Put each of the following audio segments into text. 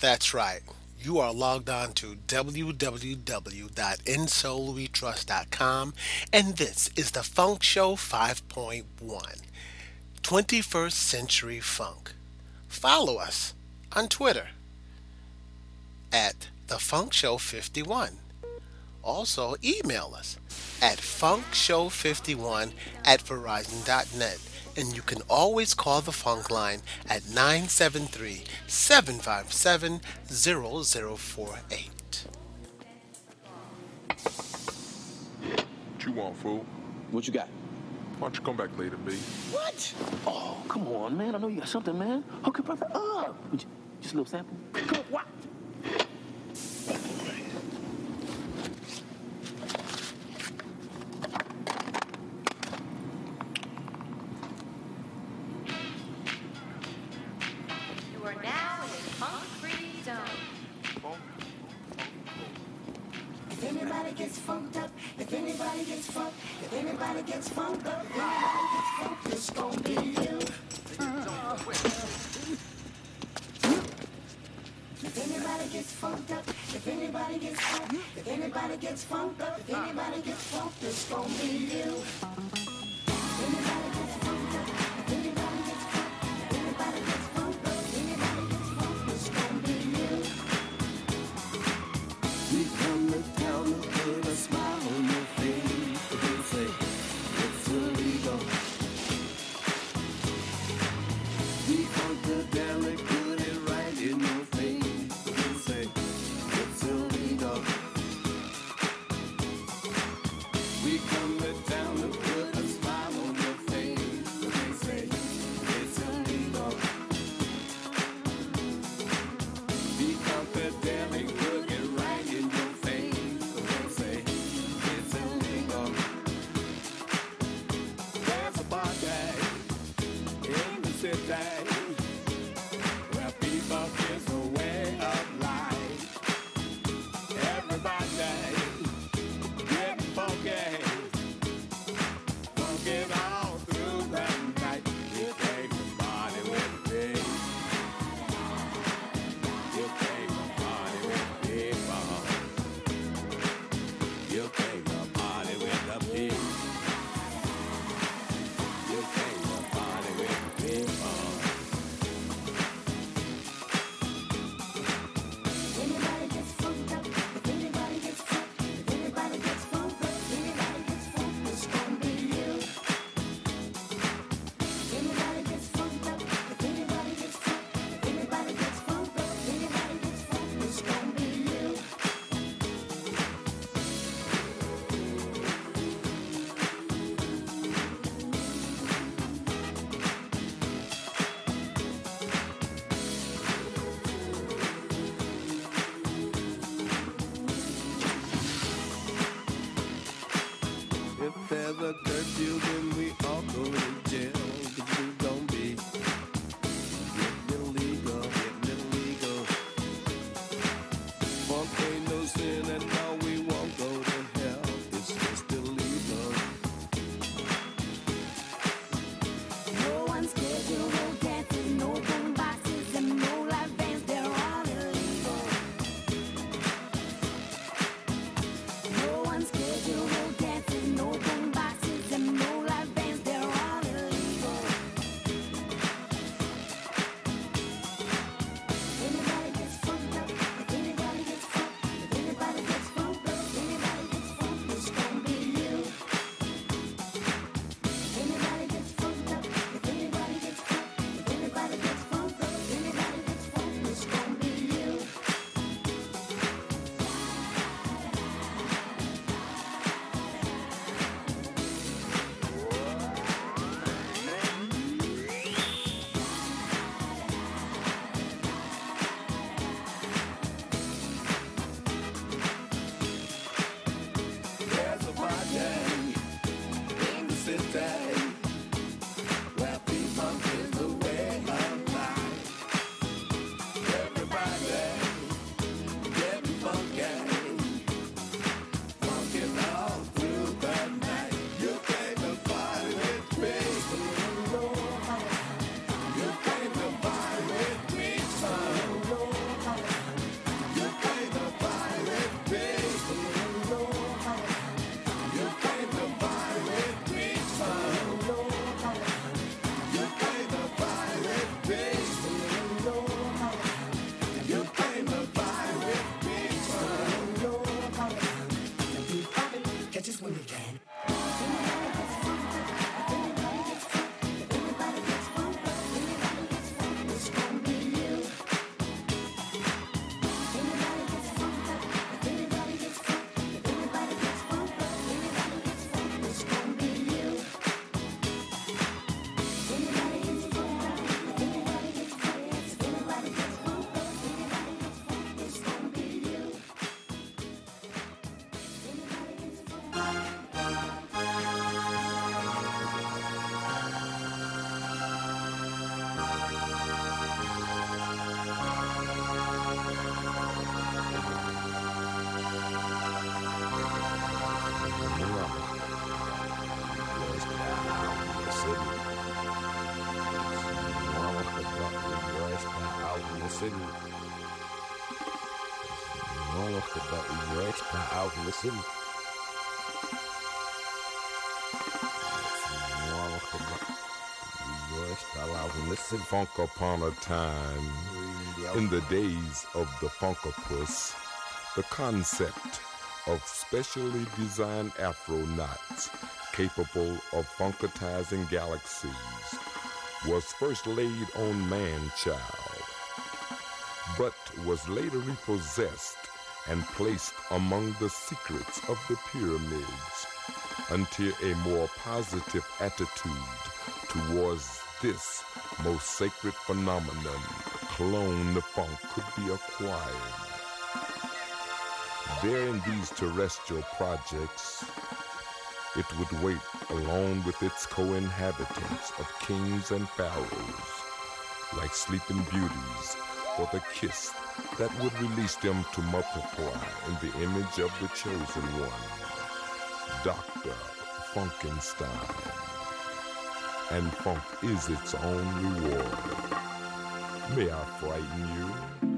That's right. You are logged on to www.insoulwetrust.com and this is the Funk Show 5.1 21st Century Funk. Follow us on Twitter at the Funk Show 51. Also, email us at funkshow51 at verizon.net and you can always call the funk line at 973 757 0048. What you want, fool? What you got? Why don't you come back later, B? What? Oh, come on, man. I know you got something, man. Hook your brother up. Just a little sample. Come on, what? Funk upon a time. In the days of the Funkapus, the concept of specially designed afro knots capable of funkatizing galaxies was first laid on man-child, but was later repossessed and placed among the secrets of the pyramids until a more positive attitude towards this most sacred phenomenon, clone the funk, could be acquired. There in these terrestrial projects, it would wait alone with its co-inhabitants of kings and pharaohs, like sleeping beauties, for the kiss that would release them to multiply in the image of the chosen one, Dr. Funkenstein. And funk is its own reward. May I frighten you?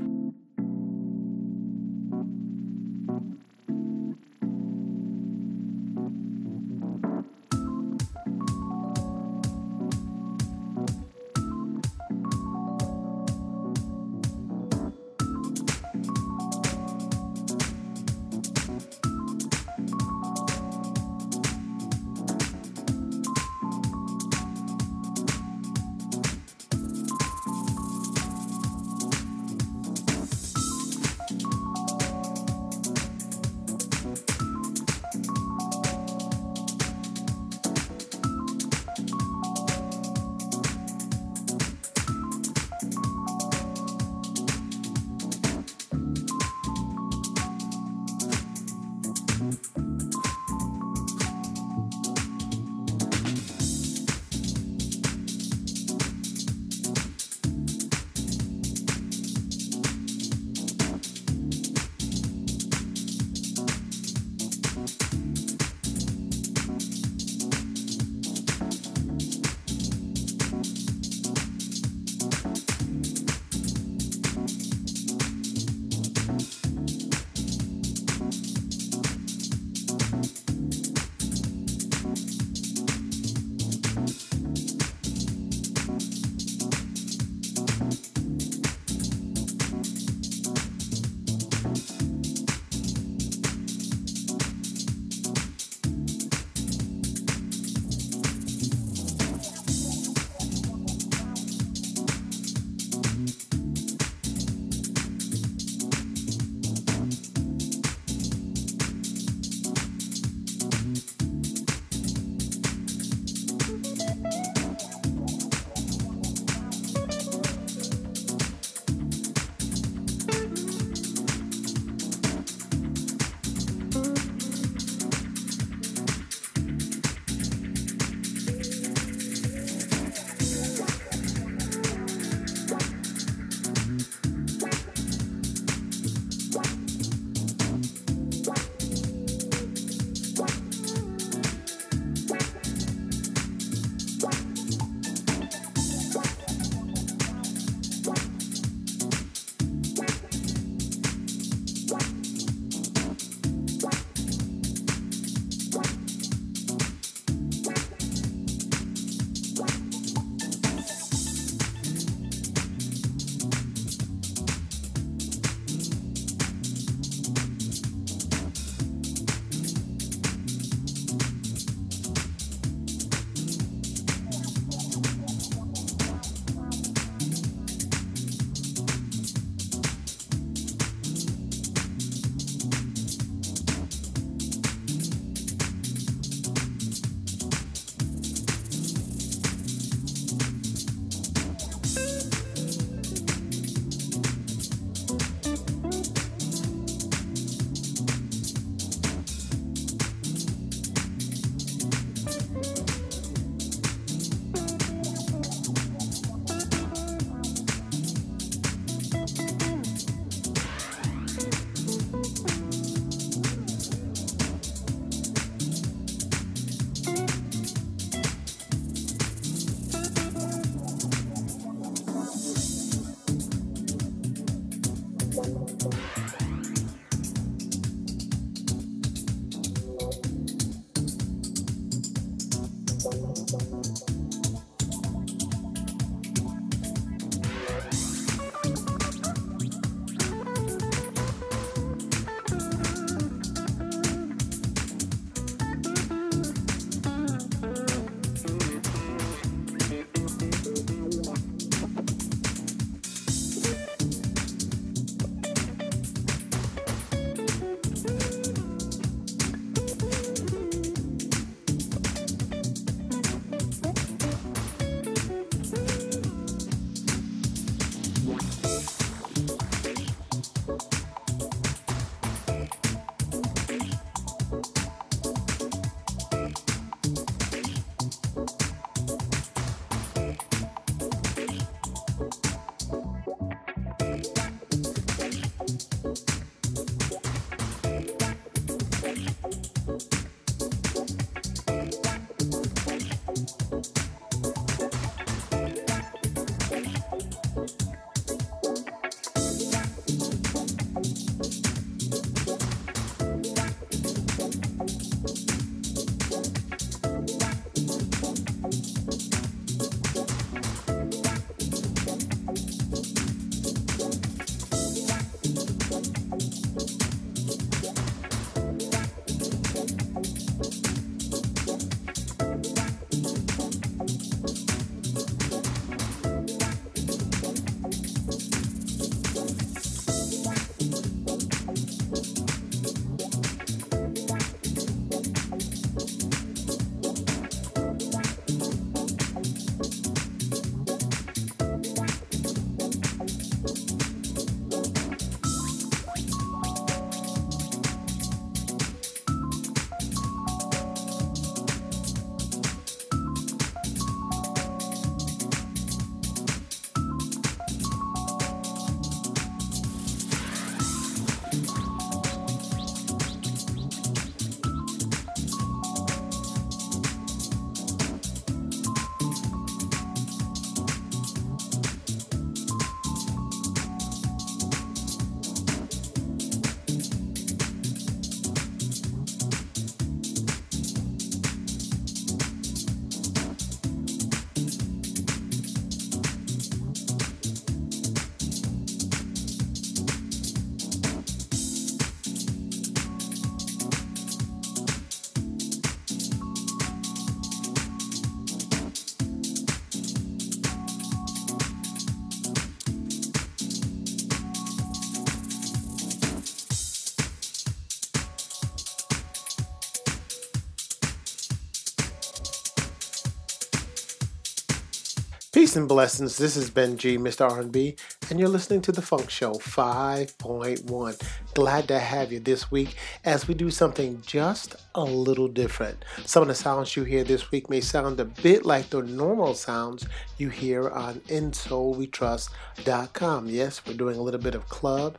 And blessings. This is Ben G, Mr. R&B, and you're listening to The Funk Show 5.1. Glad to have you this week as we do something just a little different. Some of the sounds you hear this week may sound a bit like the normal sounds you hear on InSoulWeTrust.com. Yes, we're doing a little bit of club.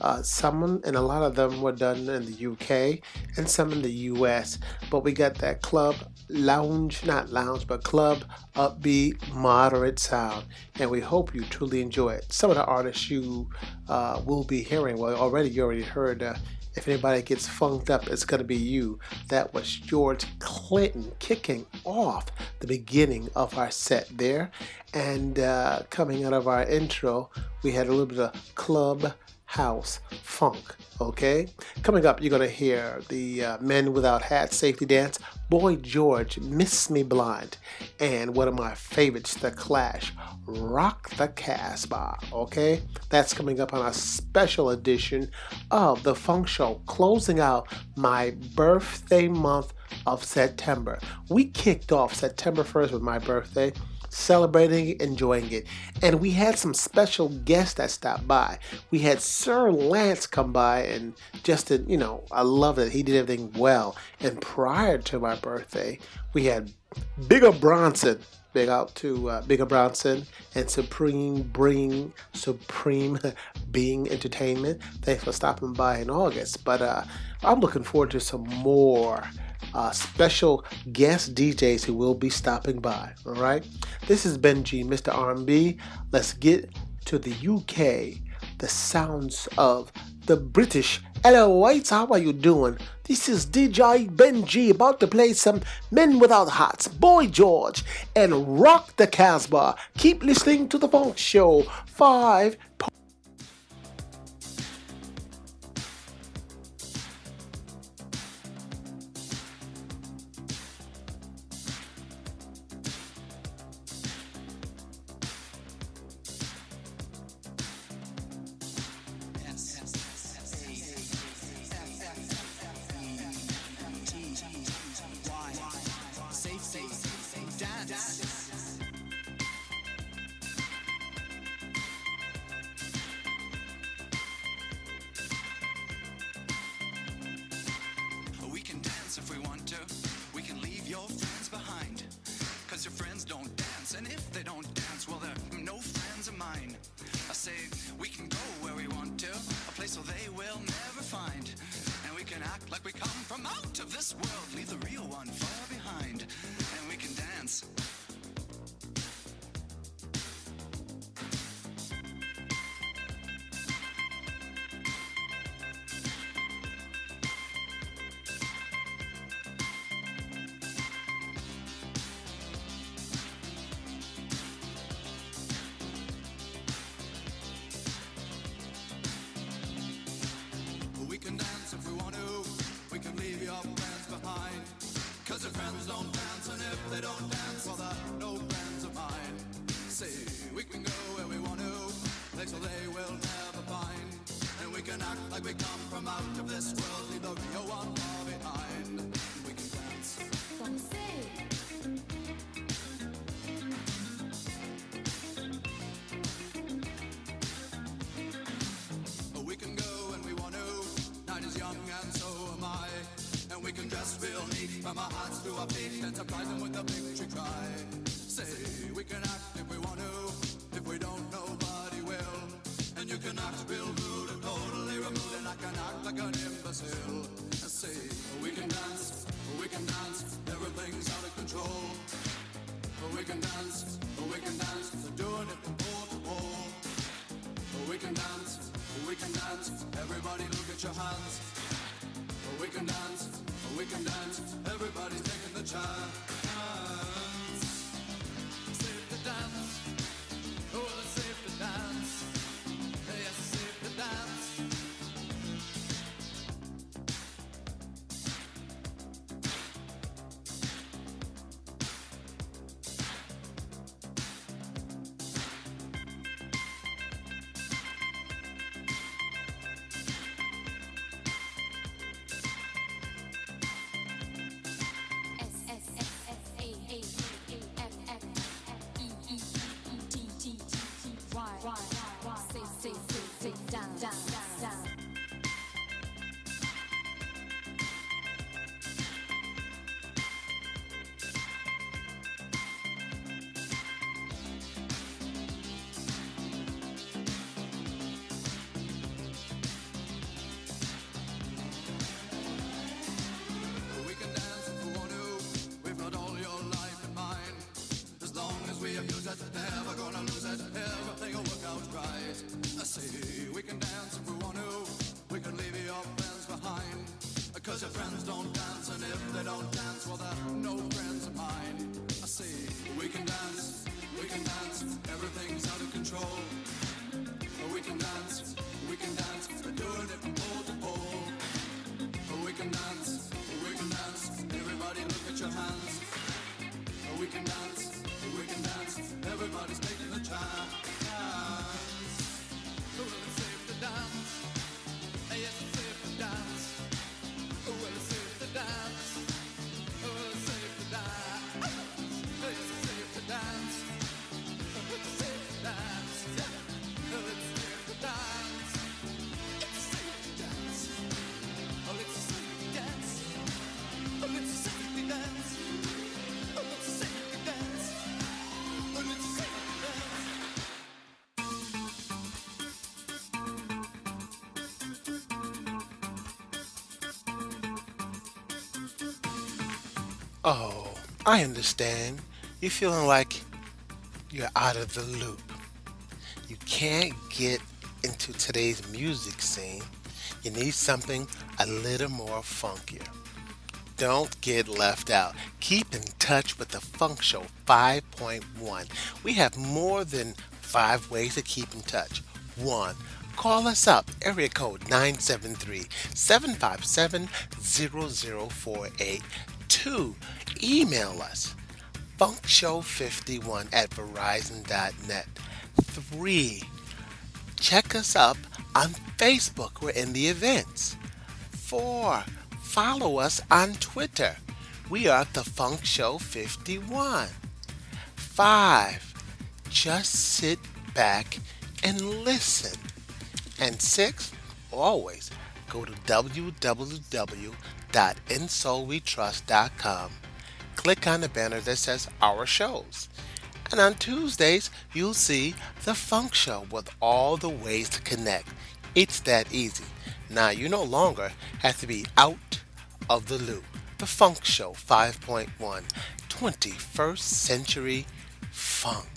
Uh, some and a lot of them were done in the UK and some in the US, but we got that club lounge, not lounge, but club upbeat, moderate sound. And we hope you truly enjoy it. Some of the artists you uh, will be hearing, well, already you already heard. Uh, if anybody gets funked up, it's going to be you. That was George Clinton kicking off the beginning of our set there. And uh, coming out of our intro, we had a little bit of club house funk. Okay, coming up, you're gonna hear the uh, Men Without Hats safety dance, Boy George, Miss Me Blind, and one of my favorites, The Clash, Rock the Casbah. Okay, that's coming up on a special edition of the Funk Show, closing out my birthday month of September. We kicked off September 1st with my birthday celebrating enjoying it. And we had some special guests that stopped by. We had Sir Lance come by and just, did, you know, I love it. He did everything well. And prior to my birthday, we had Bigger Bronson. Big out to uh, Bigger Bronson and Supreme Bring Supreme Being Entertainment. Thanks for stopping by in August. But uh, I'm looking forward to some more uh, special guest DJs who will be stopping by. All right, this is Benji, G, Mr. R&B. Let's get to the UK, the sounds of the British. Hello, whites, how are you doing? This is DJ Ben G about to play some Men Without Hats, Boy George, and Rock the Casbah. Keep listening to The Funk Show 5. Everybody look at your hands. We can dance, we can dance. Everybody's taking the chance. I understand. You're feeling like you're out of the loop. You can't get into today's music scene. You need something a little more funkier. Don't get left out. Keep in touch with the Funk Show 5.1. We have more than five ways to keep in touch. One, call us up, area code 973 757 0048. Two, email us, funkshow51 at verizon.net. Three, check us up on Facebook. We're in the events. Four, follow us on Twitter. We are the Funk Show 51. Five, just sit back and listen. And six, always go to www.insoulwetrust.com. Click on the banner that says Our Shows. And on Tuesdays, you'll see The Funk Show with all the ways to connect. It's that easy. Now, you no longer have to be out of the loop. The Funk Show 5.1 21st Century Funk.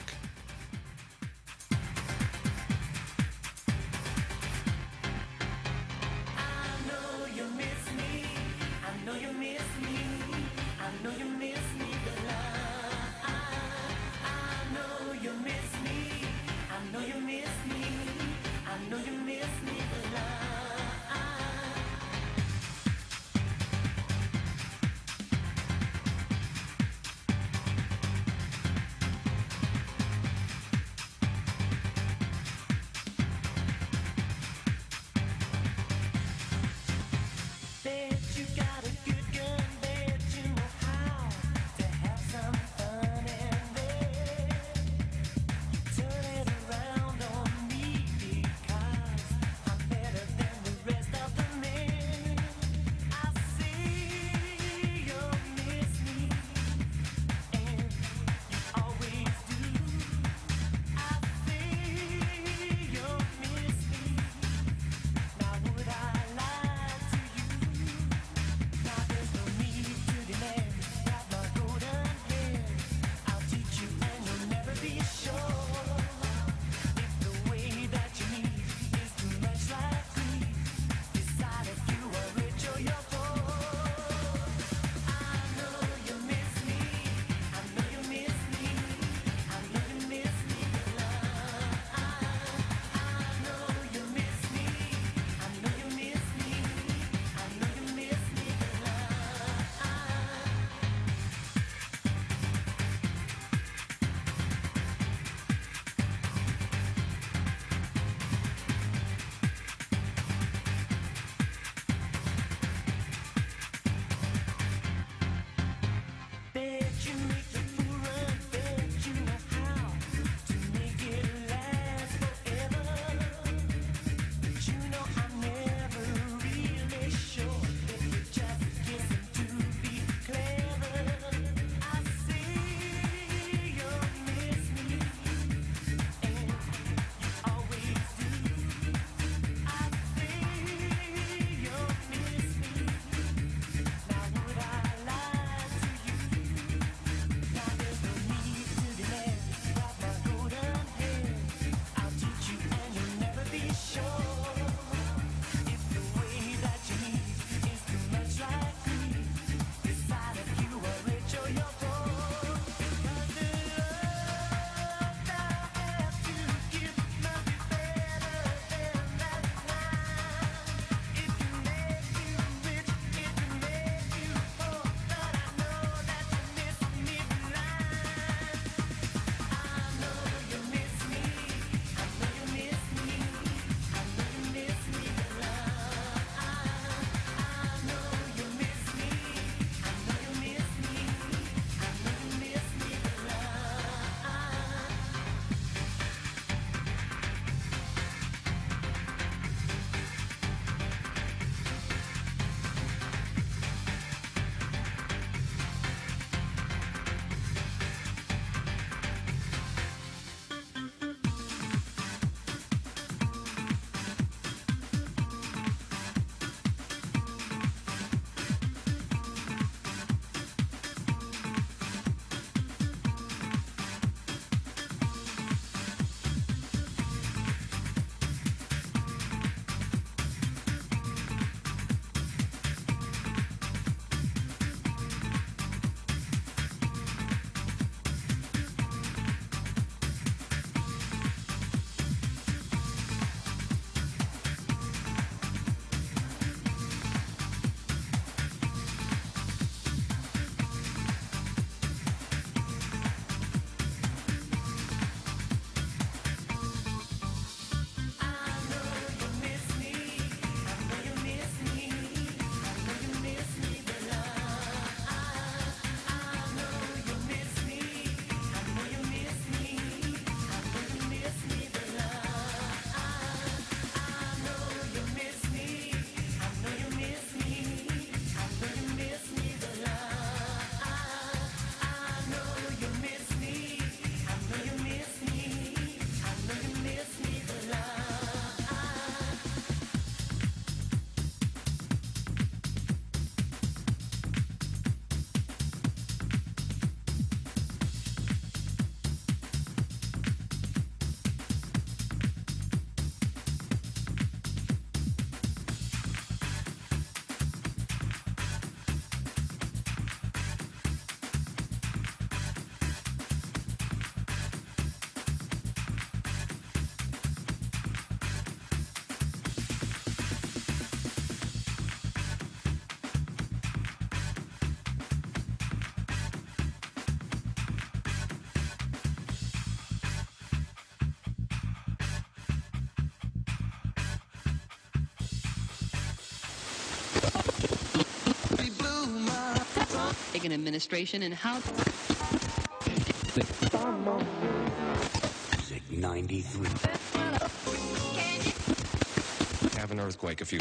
Taking administration and how. Music 93. Have an earthquake if you.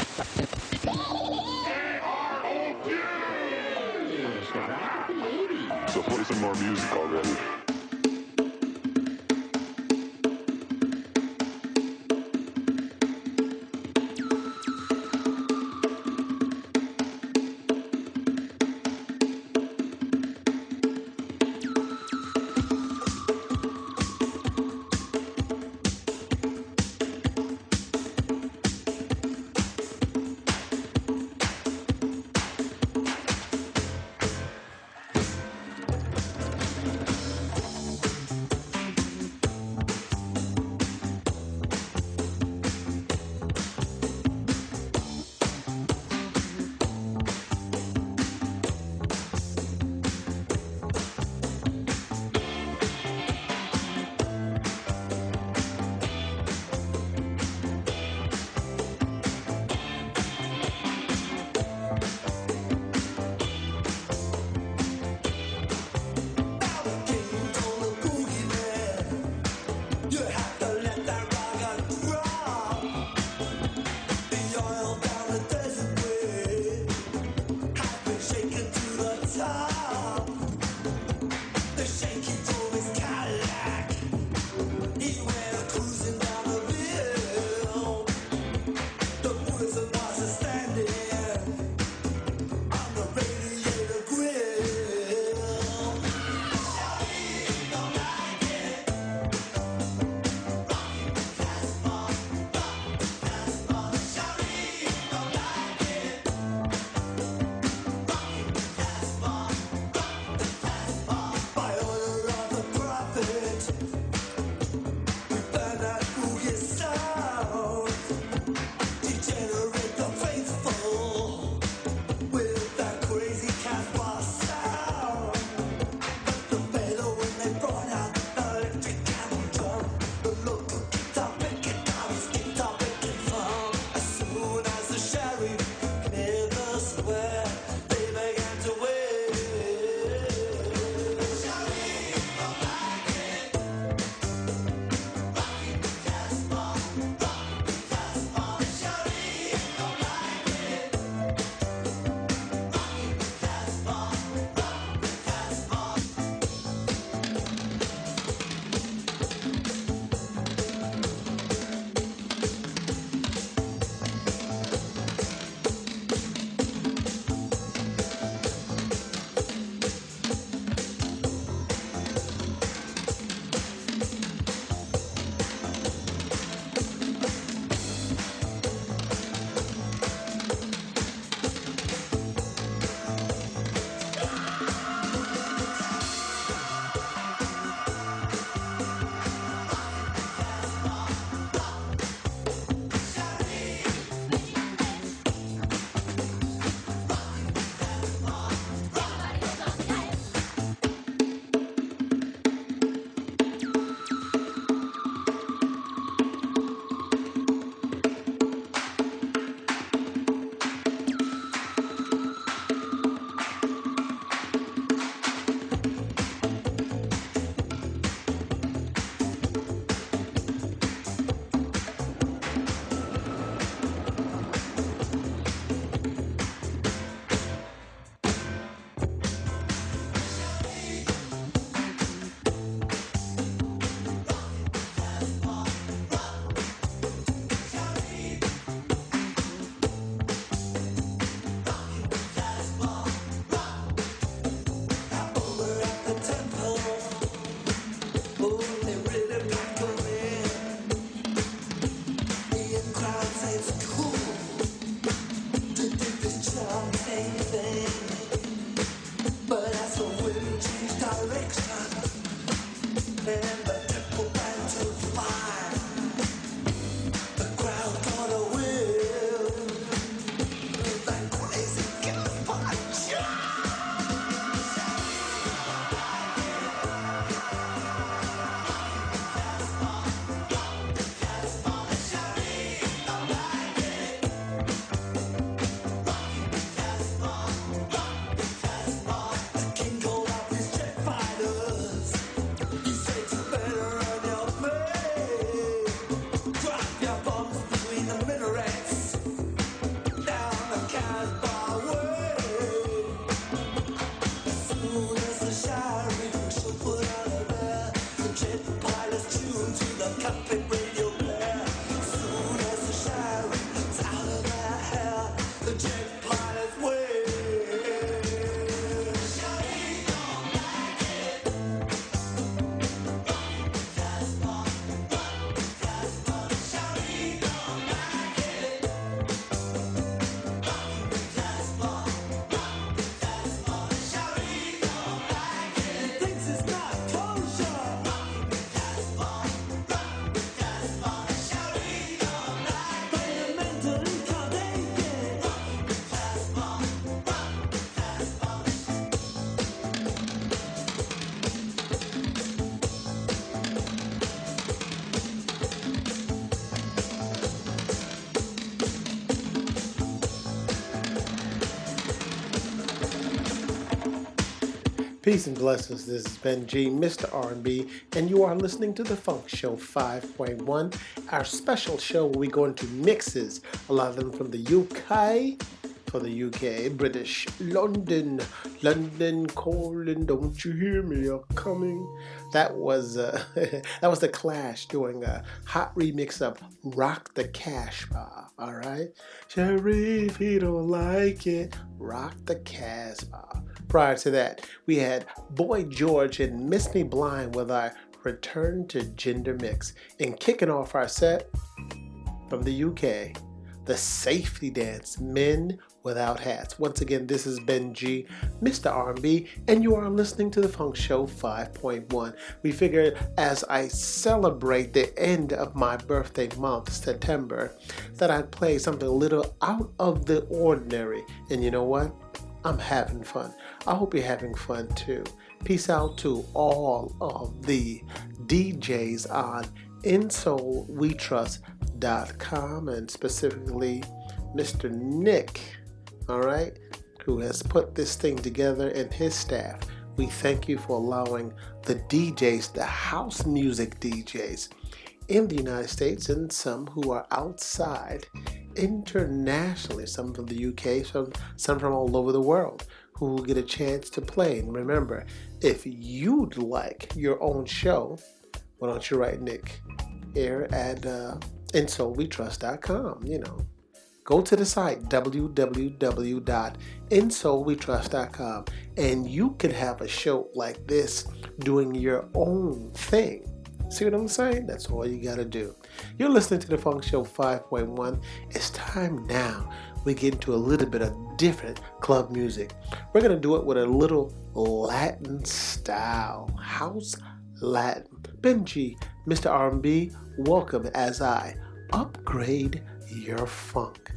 So play some more music already. Peace and blessings. This is Ben G, Mr. R&B, and you are listening to the Funk Show 5.1, our special show where we go into mixes, a lot of them from the UK, for the UK, British, London, London calling, don't you hear me? I'm coming. That was uh, that was the Clash doing a hot remix of "Rock the Casbah." All right, Sherry, if you don't like it, rock the Casbah. Prior to that, we had Boy George and Miss Me Blind with our Return to Gender Mix. And kicking off our set from the UK, the Safety Dance Men Without Hats. Once again, this is Ben G, Mr. R&B, and you are listening to the Funk Show 5.1. We figured as I celebrate the end of my birthday month, September, that I'd play something a little out of the ordinary. And you know what? I'm having fun. I hope you're having fun too. Peace out to all of the DJs on InSoulWeTrust.com and specifically Mr. Nick, all right, who has put this thing together and his staff. We thank you for allowing the DJs, the house music DJs in the United States and some who are outside internationally, some from the UK, some, some from all over the world, who will get a chance to play. And remember, if you'd like your own show, why don't you write Nick here at uh, InSoulWeTrust.com, you know. Go to the site www.insoulwetrust.com and you can have a show like this doing your own thing. See what I'm saying? That's all you got to do. You're listening to the Funk Show 5.1. It's time now we get into a little bit of different club music. We're going to do it with a little Latin style, house Latin. Ben G, Mr. R&B, welcome as I upgrade your funk.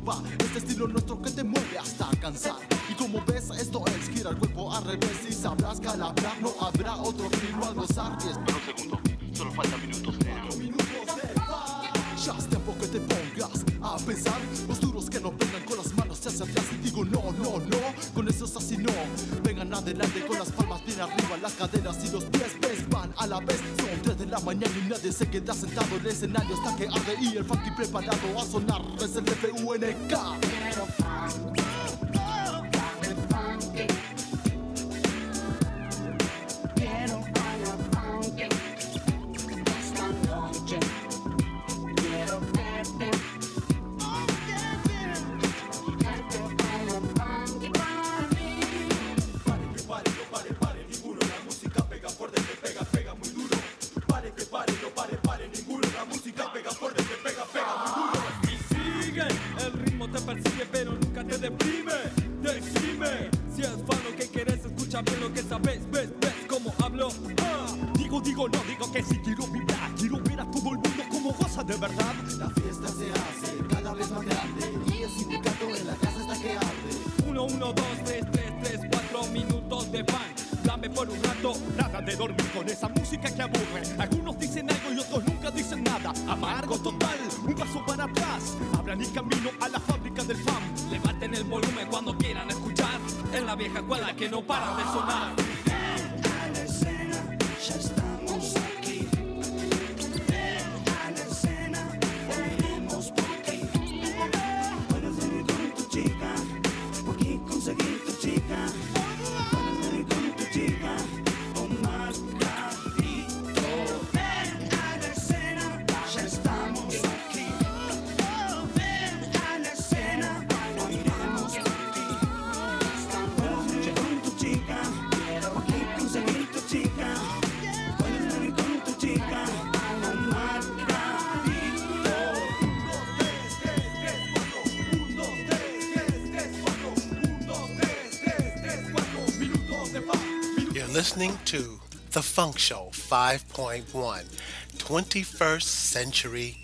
吧 listening to The Funk Show 5.1 21st Century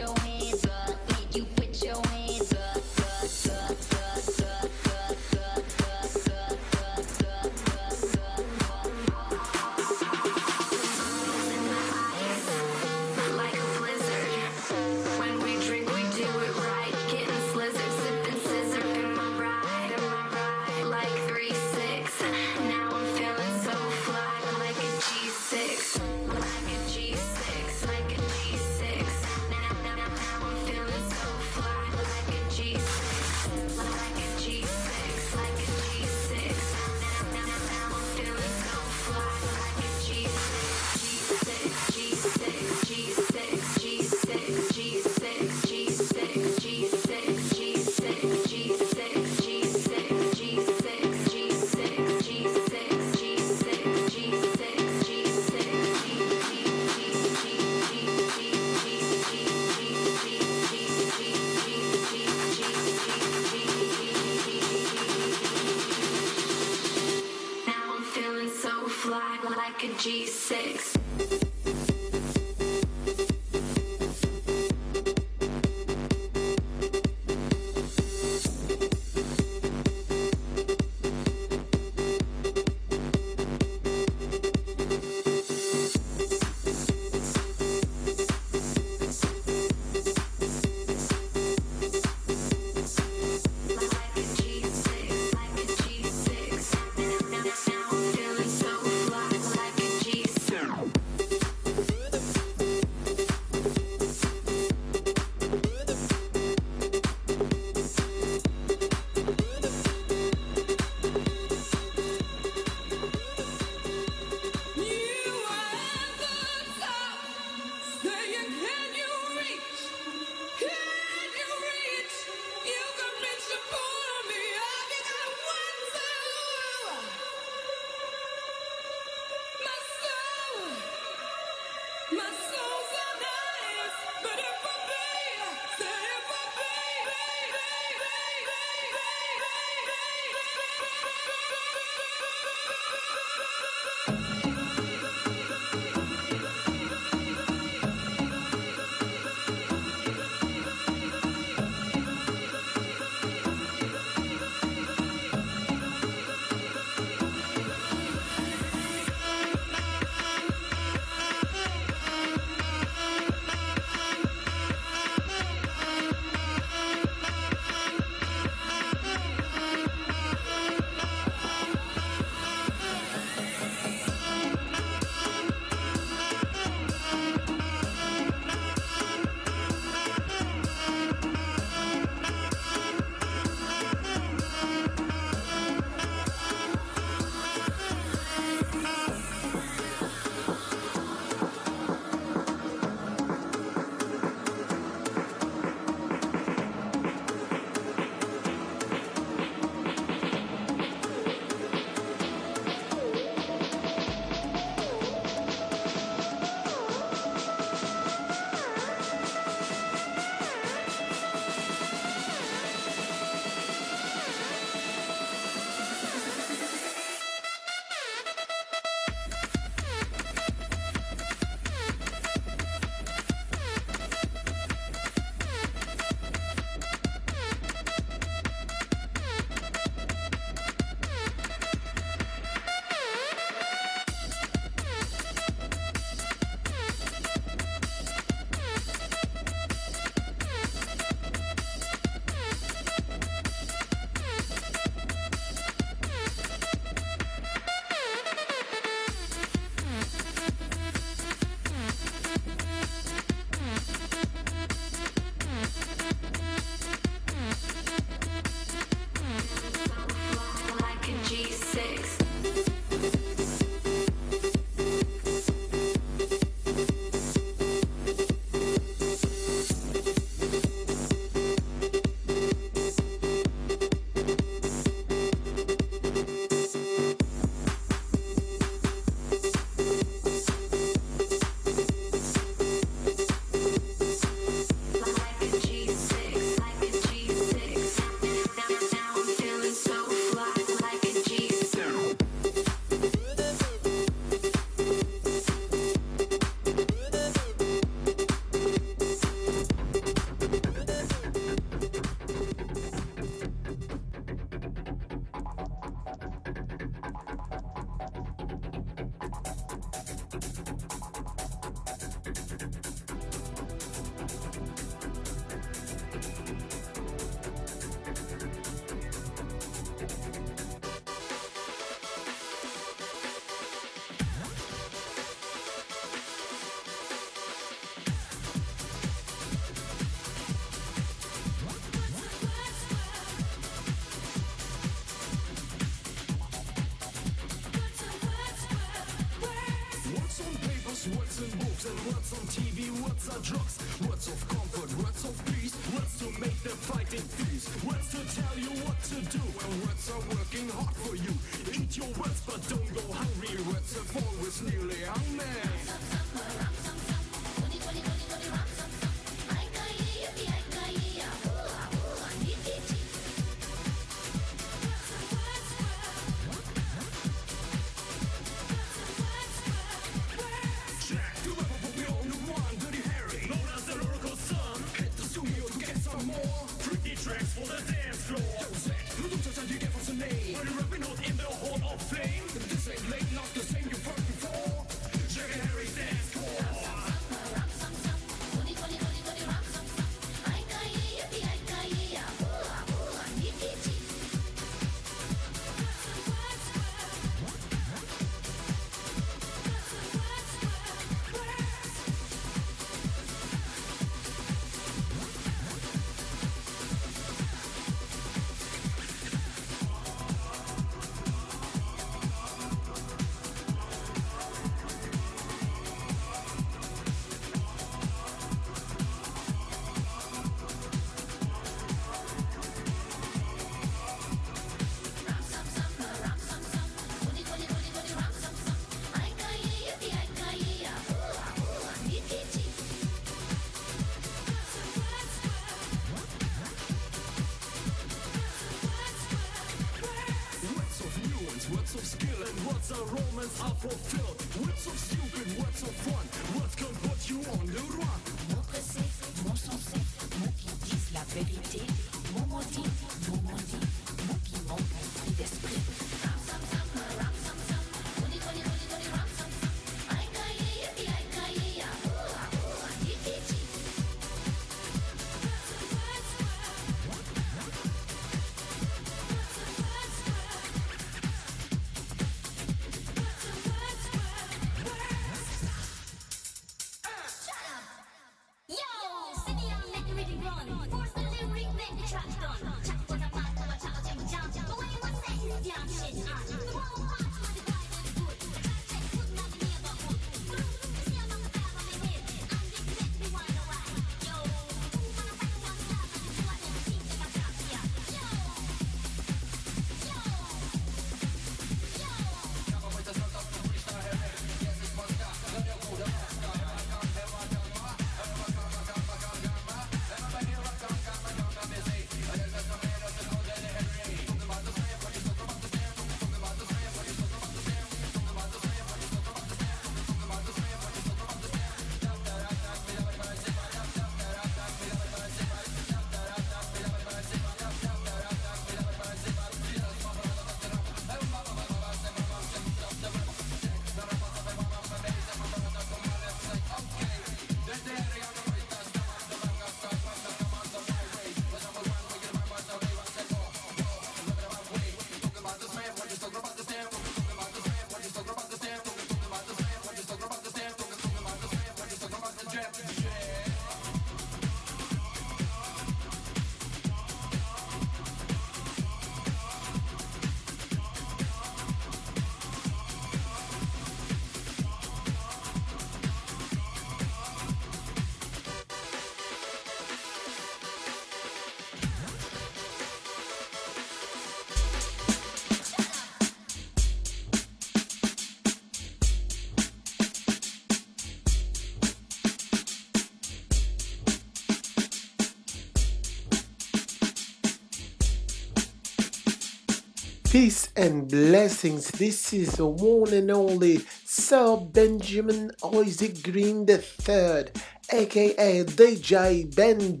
Peace and blessings. This is the one and only Sir Benjamin Isaac Green III, aka DJ Ben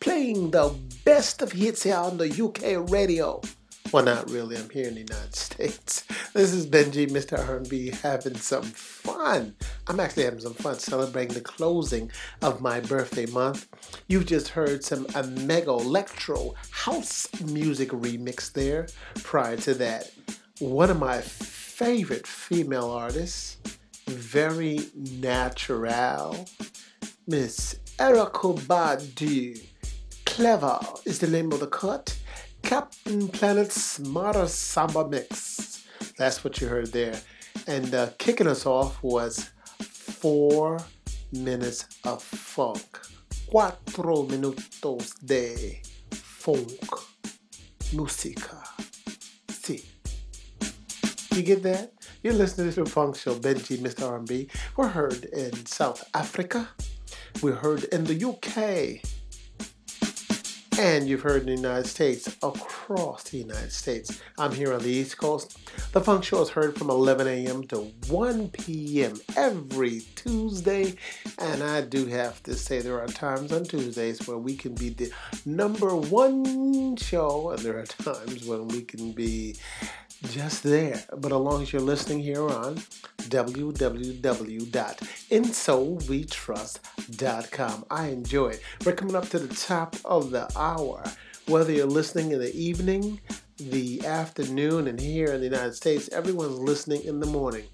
playing the best of hits here on the UK radio. Well, not really. I'm here in the United States. This is Ben G, Mr. R&B, having some fun. I'm actually having some fun celebrating the closing of my birthday month. You've just heard some a mega electro house music remix there. Prior to that, one of my favorite female artists, very natural, Miss Erykah Badu. Cleva is the name of the cut. Captain Planet's Smarter Samba Mix. That's what you heard there. And uh, kicking us off was four minutes of funk. Cuatro minutos de funk. Música. See. You get that? You're listening to the Funk Show, Ben G, Mr. R&B. We're heard in South Africa. We're heard in the UK. And you've heard in the United States, across the United States. I'm here on the East Coast. The Funk Show is heard from 11 a.m. to 1 p.m. every Tuesday. And I do have to say, there are times on Tuesdays where we can be the number one show, and there are times when we can be just there. But as long as you're listening here on www.insoulwetrust.com, I enjoy it. We're coming up to the top of the hour. Whether you're listening in the evening, the afternoon, and here in the United States, everyone's listening in the morning.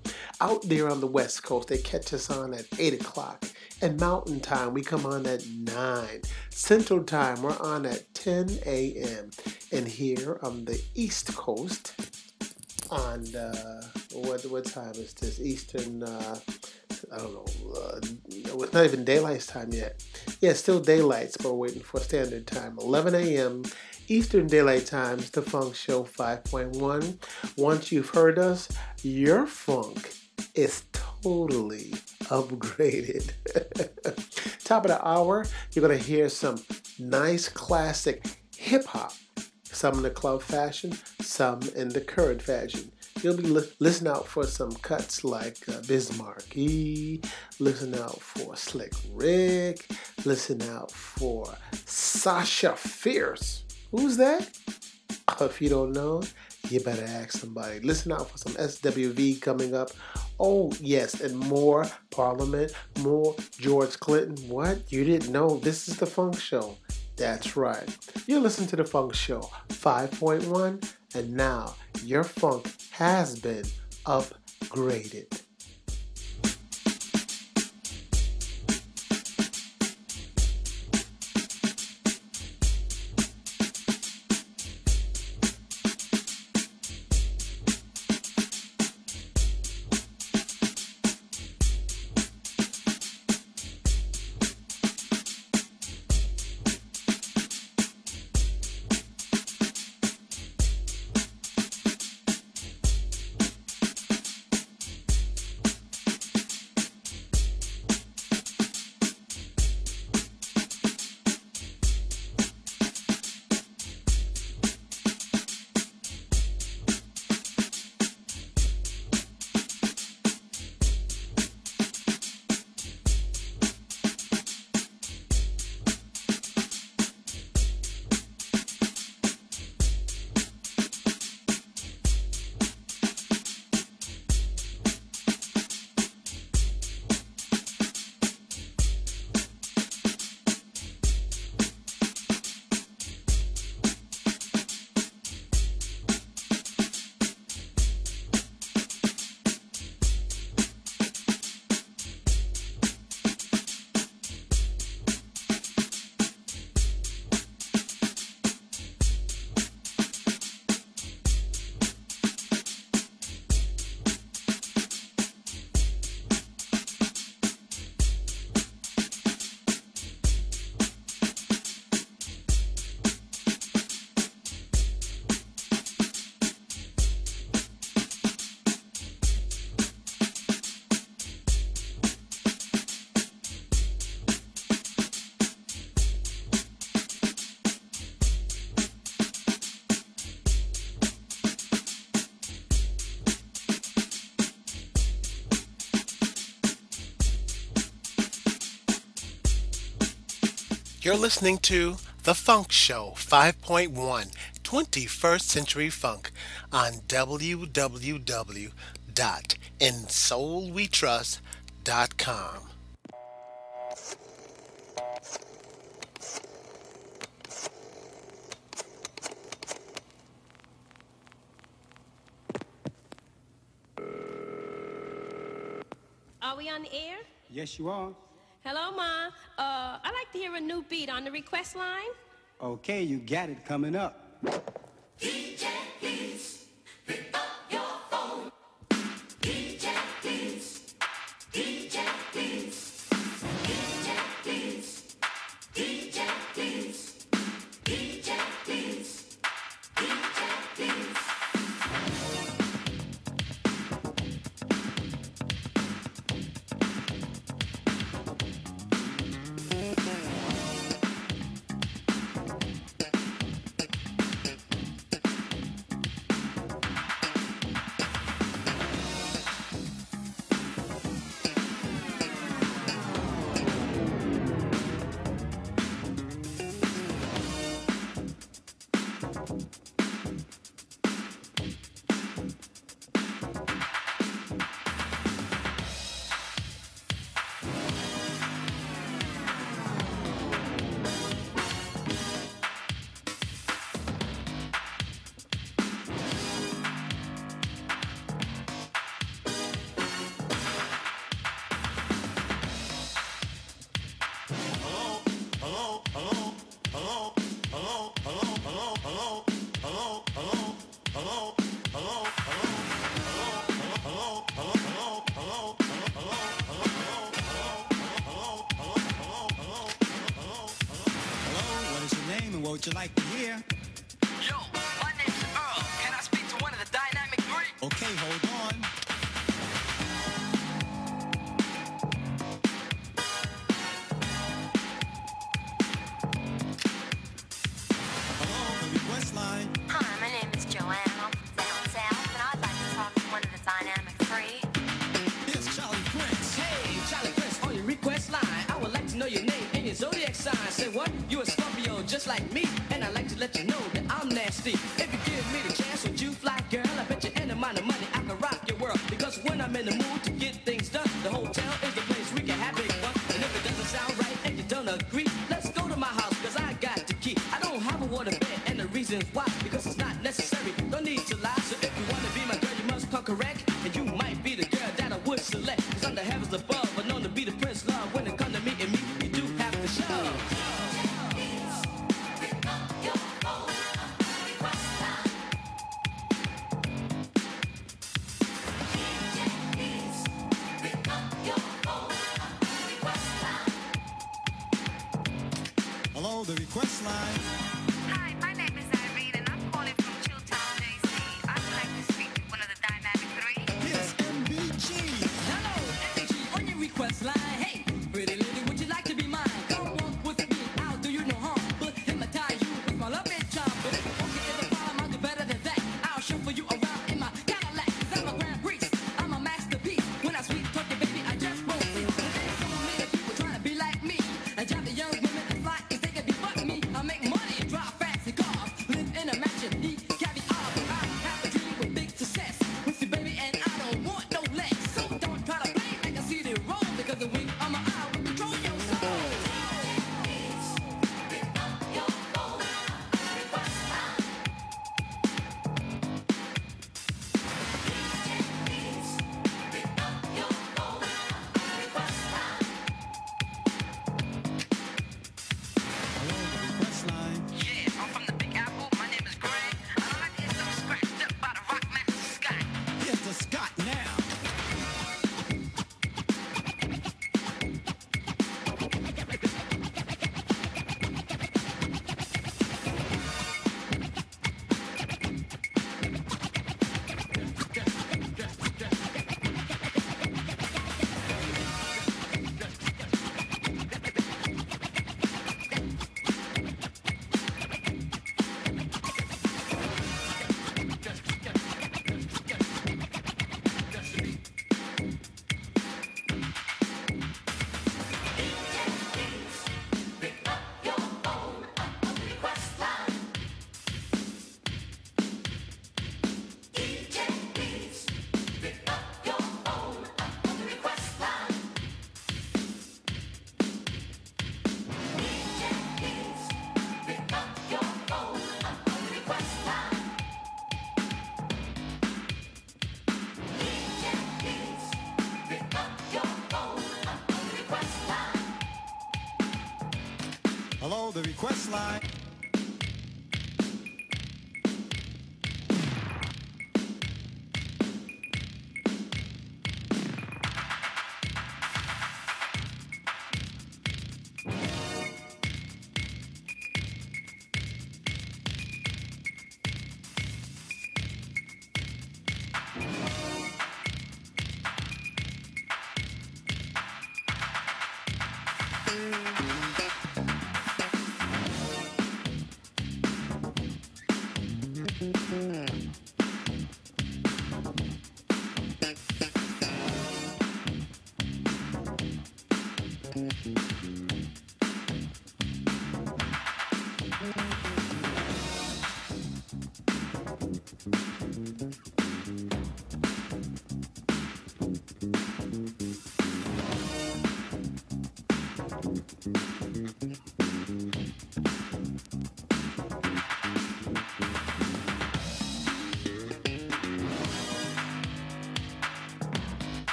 Out there on the West Coast, they catch us on at 8 o'clock. And Mountain Time, we come on at 9. Central Time, we're on at 10 a.m. And here on the East Coast, on uh, what what time is this? Eastern. Uh, I don't know. Uh, it's not even daylight time yet. Yeah, still daylights, but we're waiting for standard time. 11 a.m. Eastern Daylight Times, the Funk Show 5.1. Once you've heard us, your funk is totally upgraded. Top of the hour, you're gonna hear some nice classic hip hop some in the club fashion, some in the current fashion. You'll be li- listen out for some cuts like uh, Bismarck E. Listen out for Slick Rick. Listen out for Sasha Fierce. Who's that? If you don't know, you better ask somebody. Listen out for some SWV coming up. Oh, yes, and more Parliament, more George Clinton. What? You didn't know? This is the Funk Show. That's right. You listen to the Funk Show 5.1, and now your funk has been upgraded. You're listening to The Funk Show 5.1 21st Century Funk on www.insoulwetrust.com. Are we on the air? Yes, you are. Hello, Ma. Uh, I'd like to hear a new beat on the request line. Okay, you got it coming up.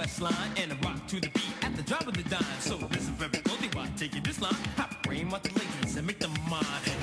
quest line and a rock to the beat at the drop of the dime. So listen, very Goldie, why take you this line? Hop brain with the ladies and make them mine.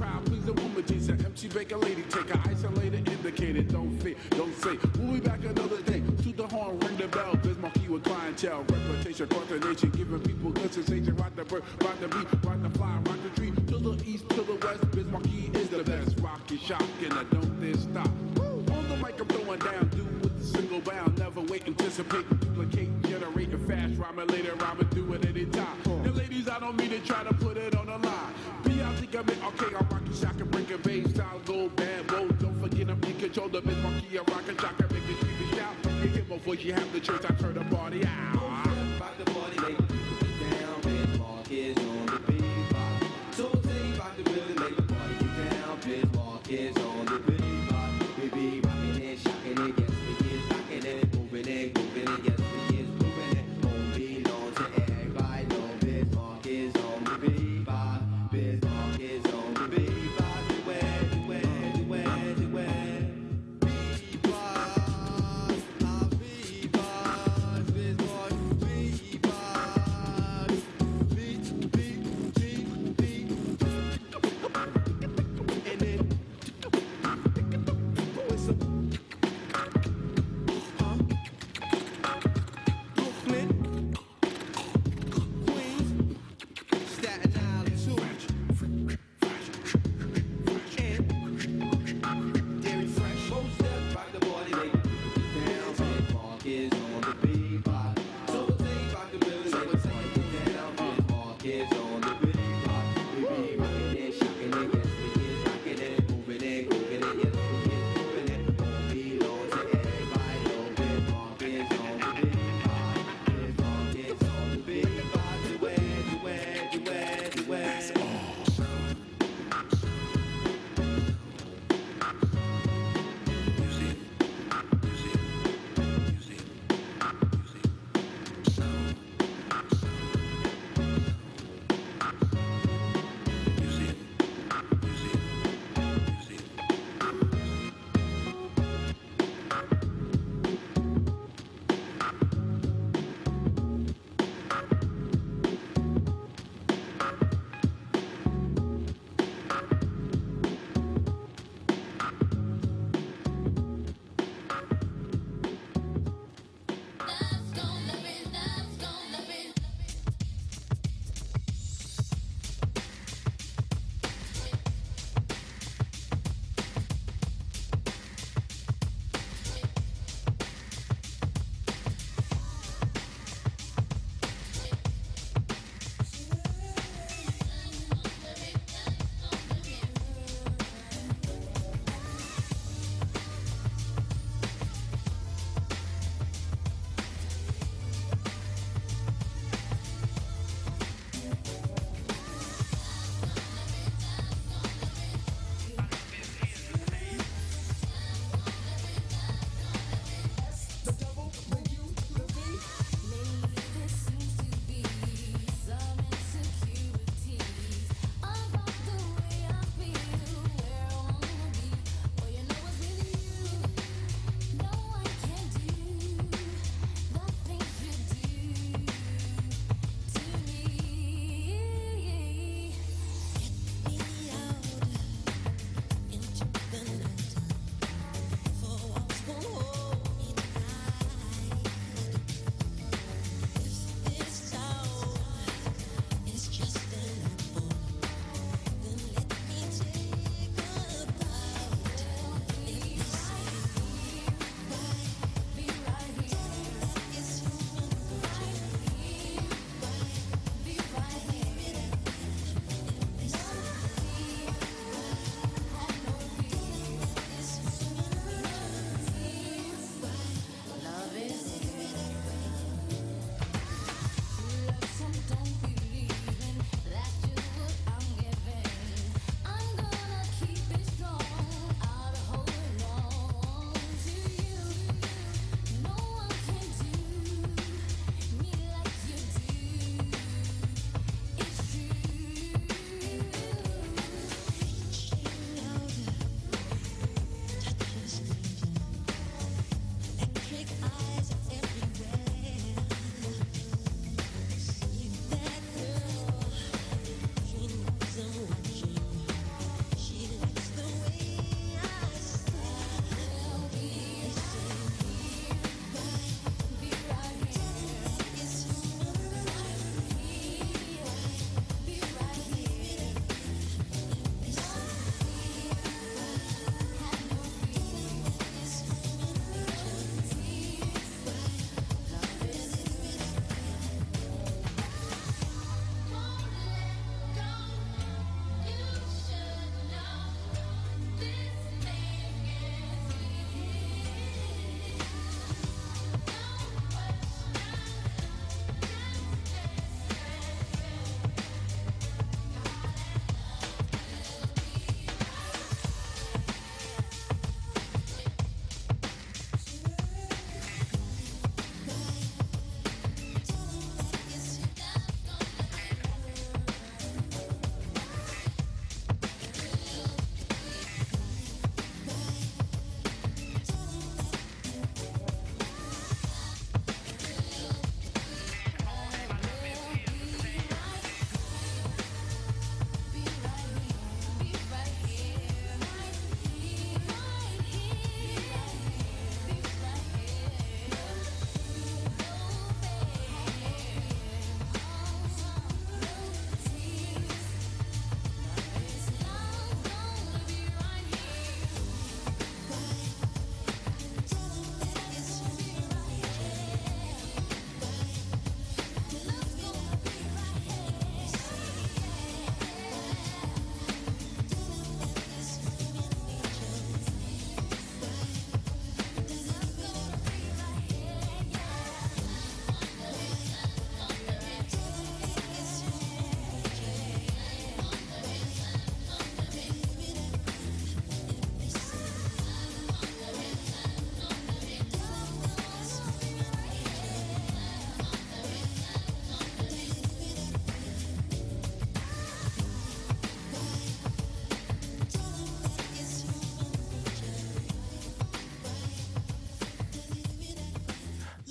crowd the woman jeans empty baker lady. Take her isolated indicator don't fit don't say. We'll be back another day. Shoot the horn ring the bell. Bismarck, you with clientele. Reputation coordination giving people good sensation rock the bird rock the beat. Well, you have the choice, I turn the party out.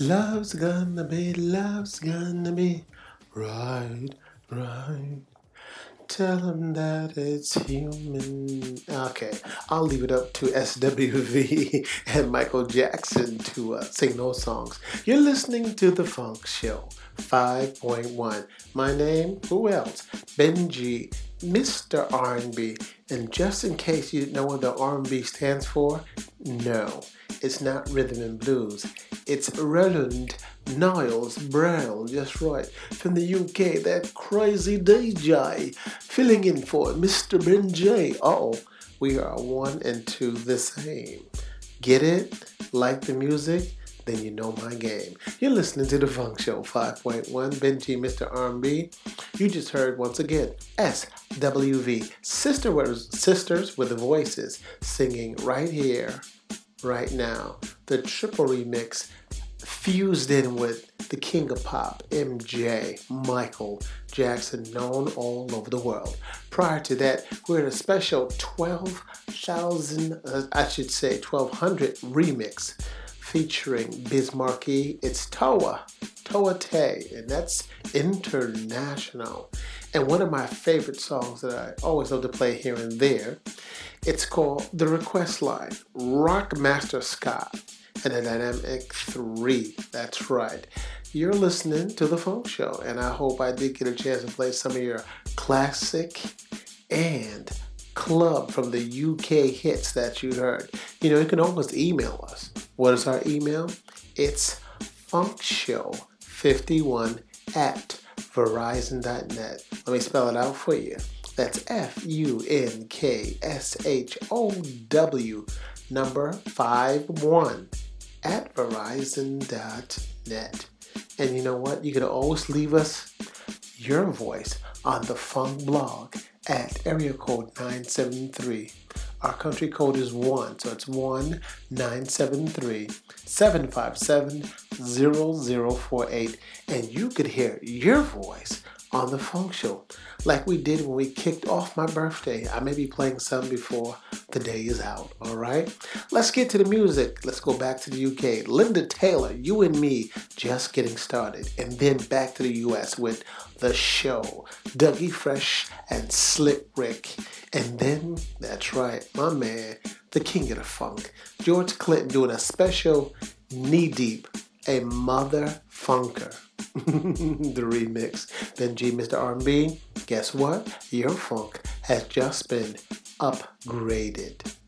Love's gonna be, love's gonna be right, right. Tell him that it's human. Okay, I'll leave it up to SWV and Michael Jackson to uh, sing those songs. You're listening to The Funk Show 5.1. My name, who else? Ben G, Mr. R&B. And just in case you didn't know what the R&B stands for, no, it's not rhythm and blues. It's Roland Niles Brown, just right, from the UK, that crazy DJ, filling in for Mr. Ben G. Uh-oh, we are one and two the same. Get it? Like the music? Then you know my game. You're listening to the Funk Show 5.1, Ben G, Mr. R&B. You just heard once again SWV, Sister Sisters with the Voices, singing right here, right now. The triple remix fused in with the king of pop, MJ, Michael Jackson, known all over the world. Prior to that, we're in a special 12,000, uh, I should say 1200 remix featuring Biz Markie. It's Toa, Toa Tay, and that's international. And one of my favorite songs that I always love to play here and there, it's called The Request Line, Rockmaster Scott and the Dynamic 3. That's right. You're listening to The Funk Show, and I hope I did get a chance to play some of your classic and club from the UK hits that you heard. You know, you can always email us. What is our email? It's funkshow51 at verizon.net. Let me spell it out for you. That's F U N K S H O W number 51 at verizon.net. And you know what? You can always leave us your voice on the Funk blog at area code 973. Our country code is 1, so it's 1 973 757 0048. And you could hear your voice on the Funk Show like we did when we kicked off my birthday. I may be playing some before the day is out, all right? Let's get to the music. Let's go back to the UK. Linda Taylor, You and Me, just getting started. And then back to the US with The Show, Dougie Fresh and Slick Rick. And then, that's right, my man, the king of the funk, George Clinton doing a special knee deep, a mother funker. the remix. Ben G Mr. R&B, guess what? Your funk has just been upgraded.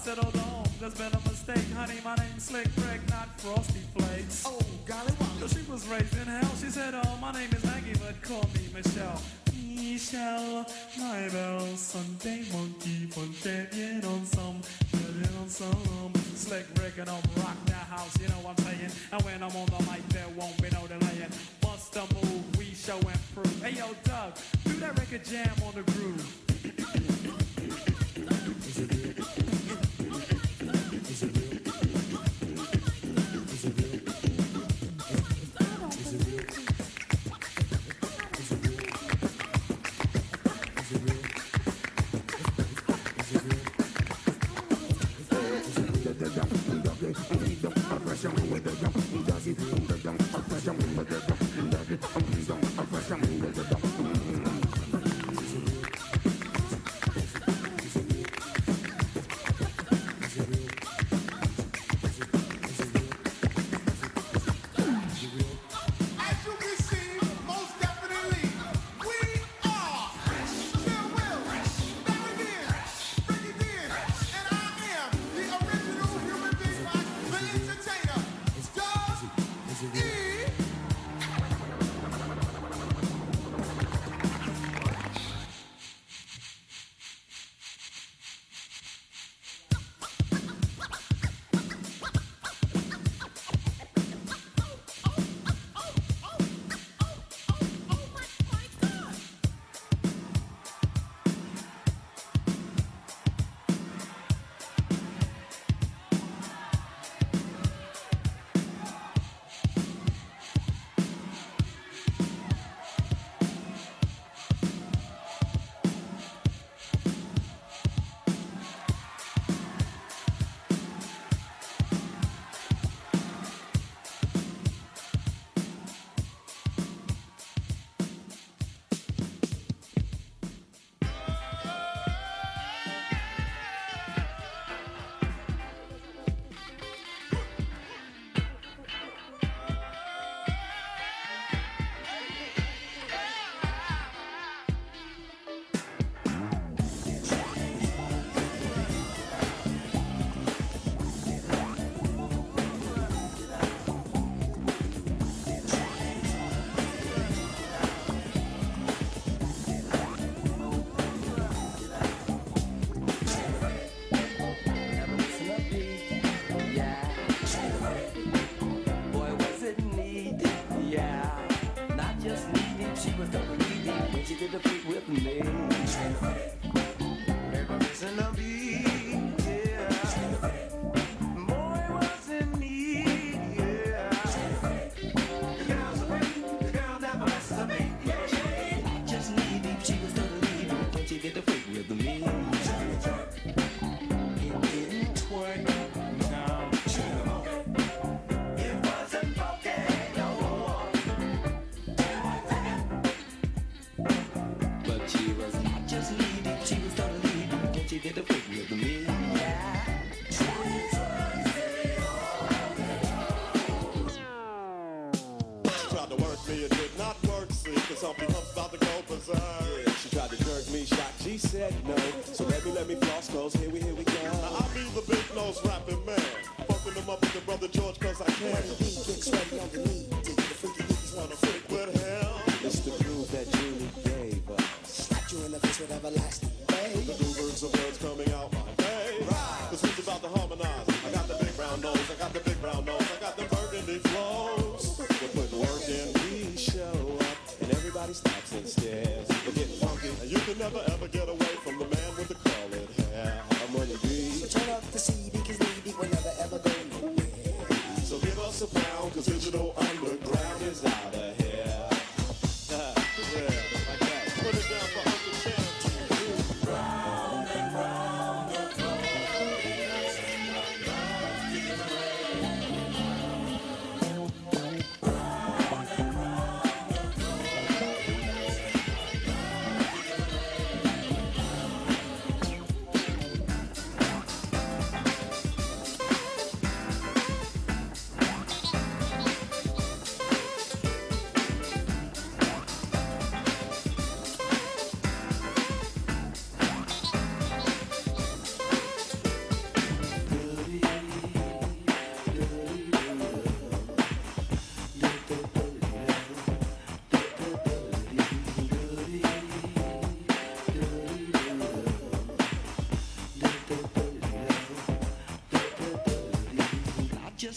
I said, hold on, there's been a mistake, honey, my name's Slick Rick.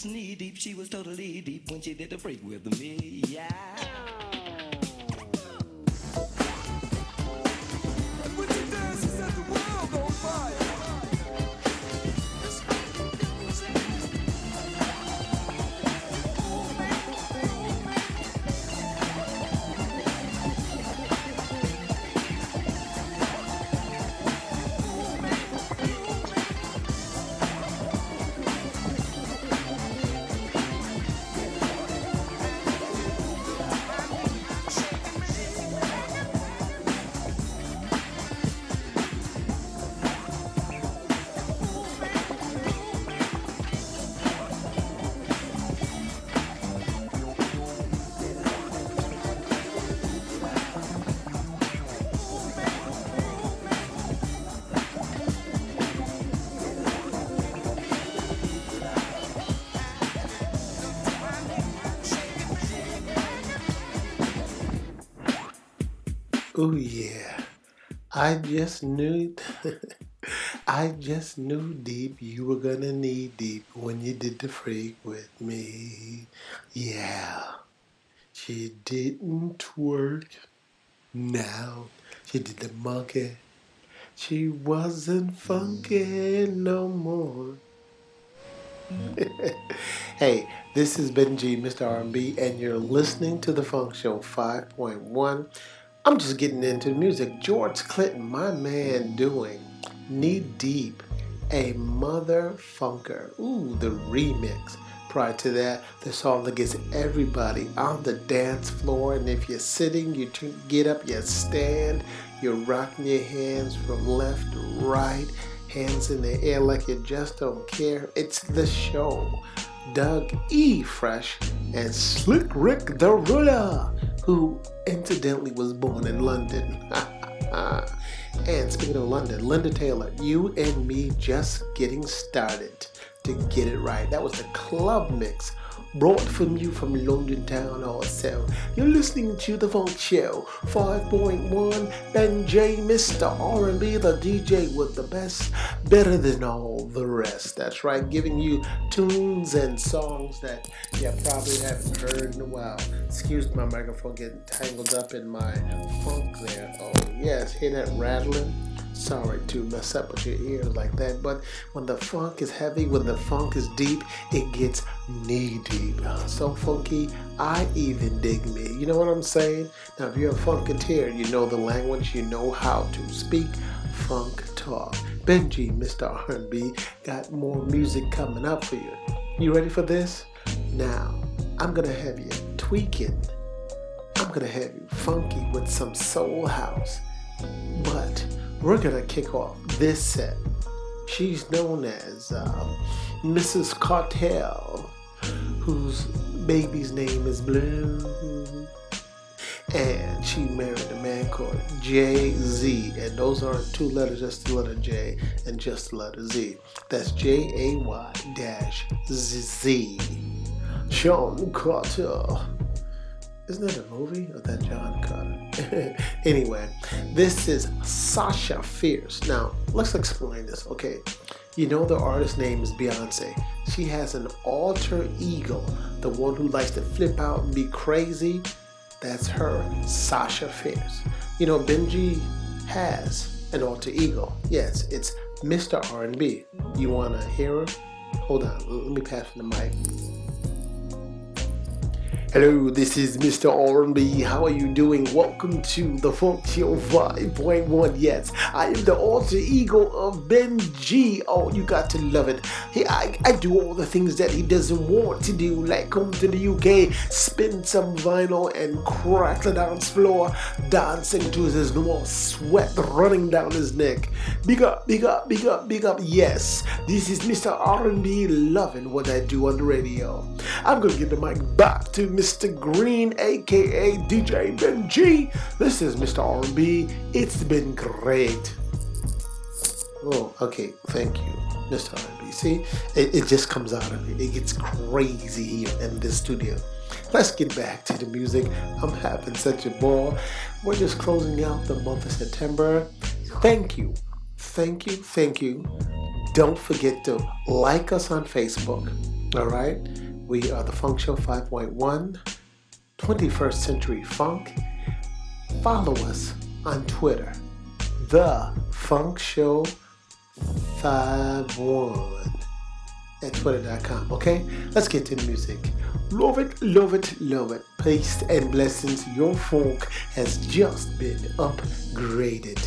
Knee deep, she was totally deep when she did the freak with me. Yeah. I just knew I just knew deep you were gonna need deep when you did the freak with me. Yeah. She didn't work. Now she did the monkey. She wasn't funky no more. hey, this is Ben G, Mr. R&B, and you're listening to the Funk Show 5.1. I'm just getting into the music. George Clinton, my man, doing Knee Deep, a mother funker. Ooh, the remix. Prior to that, the song that gets everybody on the dance floor. And if you're sitting, you get up, you stand, you're rocking your hands from left to right, hands in the air like you just don't care. It's the show. Doug E. Fresh and Slick Rick the Ruler, who incidentally was born in London. and speaking of London, Linda Taylor, you and me just getting started to get it right. That was the club mix brought from you from London town also. You're listening to the Funk Show 5.1 Ben G, Mr. R&B, the DJ with the best, better than all the rest. That's right, giving you tunes and songs that you probably haven't heard in a while. Excuse my microphone getting tangled up in my funk there. Oh yes, hear that rattling? Sorry to mess up with your ears like that, but when the funk is heavy, when the funk is deep, it gets knee deep. Uh, so funky, I even dig me. You know what I'm saying? Now, if you're a funketeer, you know the language, you know how to speak funk talk. Ben G, Mr. R&B, got more music coming up for you. You ready for this? Now, I'm gonna have you tweaking. I'm gonna have you funky with some soul house. But we're gonna kick off this set She's known as um, Mrs. Cartel, whose baby's name is Blue. And she married a man called Jay Z. And those aren't two letters, just the letter J and just the letter Z. That's J A Y dash Z. Shawn Carter. Isn't that a movie? Or that John Carter? anyway, this is Sasha Fierce. Now, let's explain this, okay? You know the artist's name is Beyonce. She has an alter ego, the one who likes to flip out and be crazy. That's her, Sasha Fierce. You know, Ben G has an alter ego. Yes, it's Mr. R&B. You wanna hear her? Hold on, let me pass the mic. Hello, this is Mr. R&B. How are you doing? Welcome to the Funk Show 5.1. Yes, I am the alter ego of Ben G. Oh, you got to love it. Hey, I, I do all the things that he doesn't want to do, like come to the UK, spin some vinyl, and crack the dance floor, dancing to his more sweat running down his neck. Big up, big up, big up, big up. Yes, this is Mr. R&B loving what I do on the radio. I'm gonna give the mic back to Mr. Green, aka DJ Ben G. This is Mr. R&B. It's been great. Oh, okay. Thank you, Mr. R&B. See, it, it just comes out of me. It gets crazy here in this studio. Let's get back to the music. I'm having such a ball. We're just closing out the month of September. Thank you. Thank you. Thank you. Don't forget to like us on Facebook. All right? We are the Funk Show 5.1, 21st Century Funk. Follow us on Twitter, The Funk Show 51 at twitter.com. Okay? Let's get to the music. Love it, love it, love it. Peace and blessings. Your funk has just been upgraded.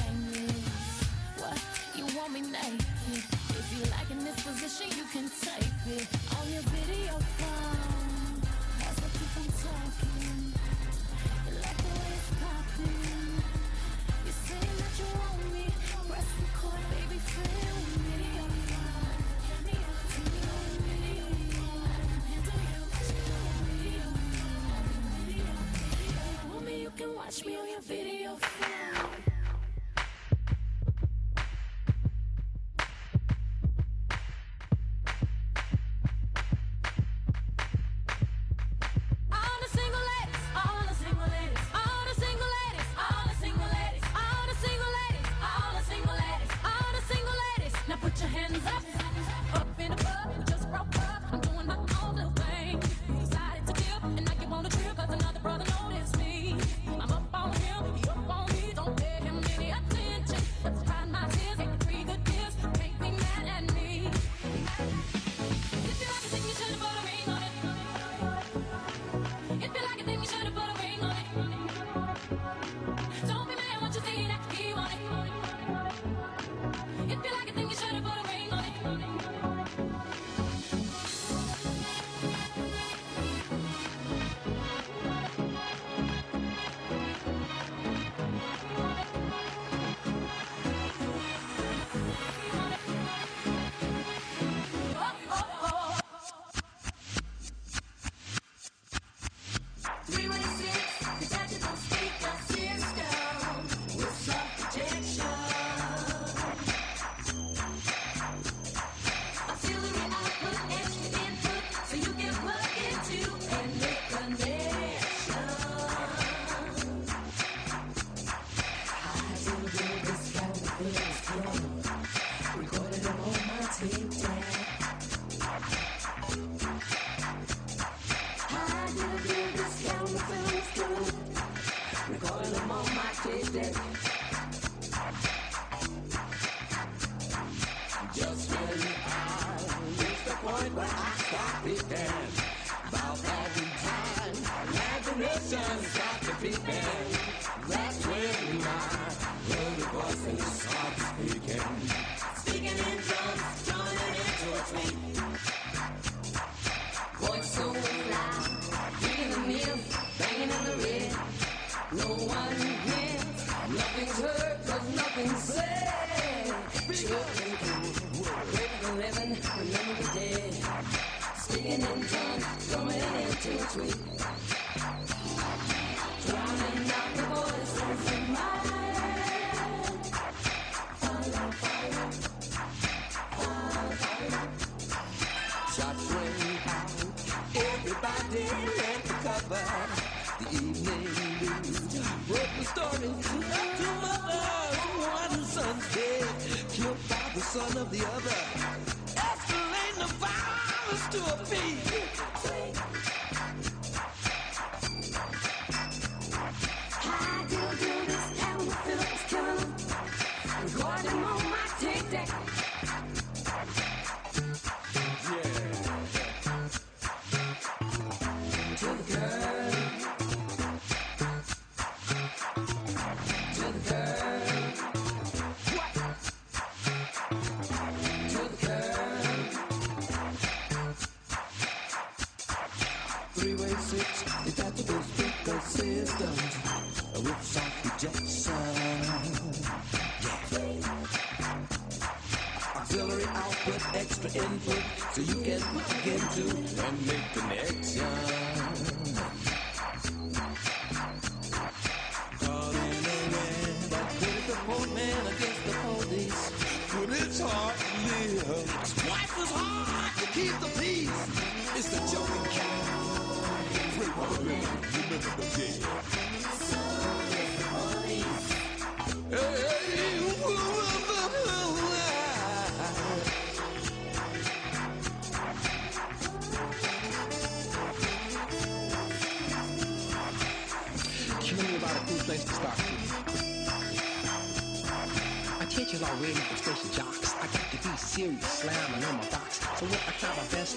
reach the son of the other.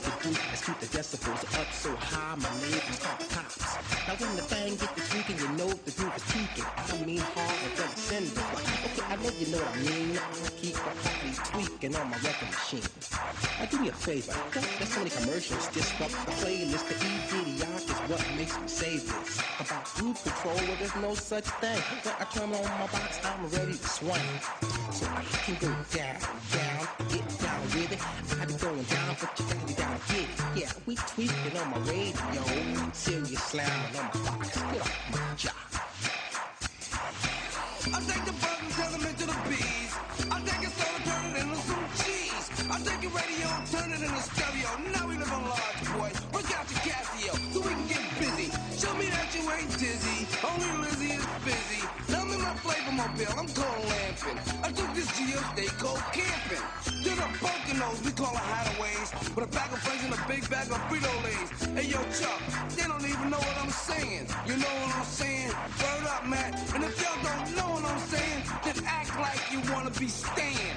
Best to do is keep the decibels up so high, my neighbors call cops. Now when the thing get to tweaking, you know the groove is peaking. I mean hard send it. Okay, I know you know what I mean. I keep my body tweaking on my record machine. Now do me a favor, don't let so many commercials disrupt the playlist. The E-Didioc is what makes me say this. About groove control, well there's no such thing. When I turn on my box, I'm ready to swing. So I can go down, down, I take the bird and turn them into the bees. I take soul and turn it into some cheese. I take your radio turn it into stereo. Now we live on large, boy. Break out your Casio so we can get busy. Show me that you ain't dizzy. Only Lizzie is busy. Now I'm in my flavor mobile. I'm cold lamping. I took this Geo stay cold camping. There's a Poconos, we call it hideaways. With a bag of friends and a big bag of Frito Lays. Hey yo, Chuck, they know what I'm saying. You know what I'm saying? Word up, Matt. And if y'all don't know what I'm saying, then act like you wanna be staying.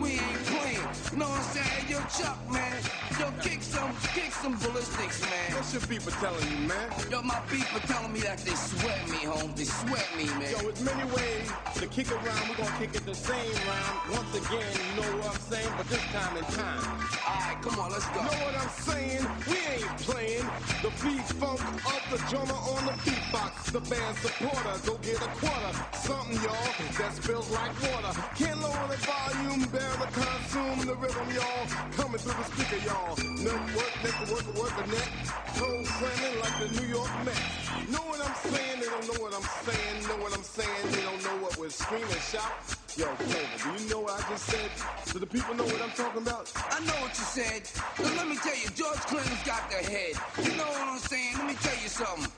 We ain't playing. You know what I'm saying? Chuck, man. Yo, kick some, kick some ballistics, man. What's your people telling you, man? Yo, my people telling me that they sweat me, home. They sweat me, man. Yo, it's many ways to kick around. We're gonna kick it the same round. Once again, you know what I'm saying? But this time in time. Alright, come on, let's go. Know what I'm saying? We ain't playing. The beat funk of the drummer on the beatbox. The band supporter, go get a quarter. Something, y'all, that spills like water. Can't lower the volume, bear the consume the rhythm, y'all. Coming through the speaker, y'all. Network, neck, work, work, a net. Toe slamming like the New York Mets. Know what I'm saying? They don't know what I'm saying. Know what I'm saying? They don't know what we're screaming, shout. Yo, Flavor, do you know what I just said? Do the people know what I'm talking about? I know what you said. But let me tell you, George Clinton's got the head. You know what I'm saying? Let me tell you something.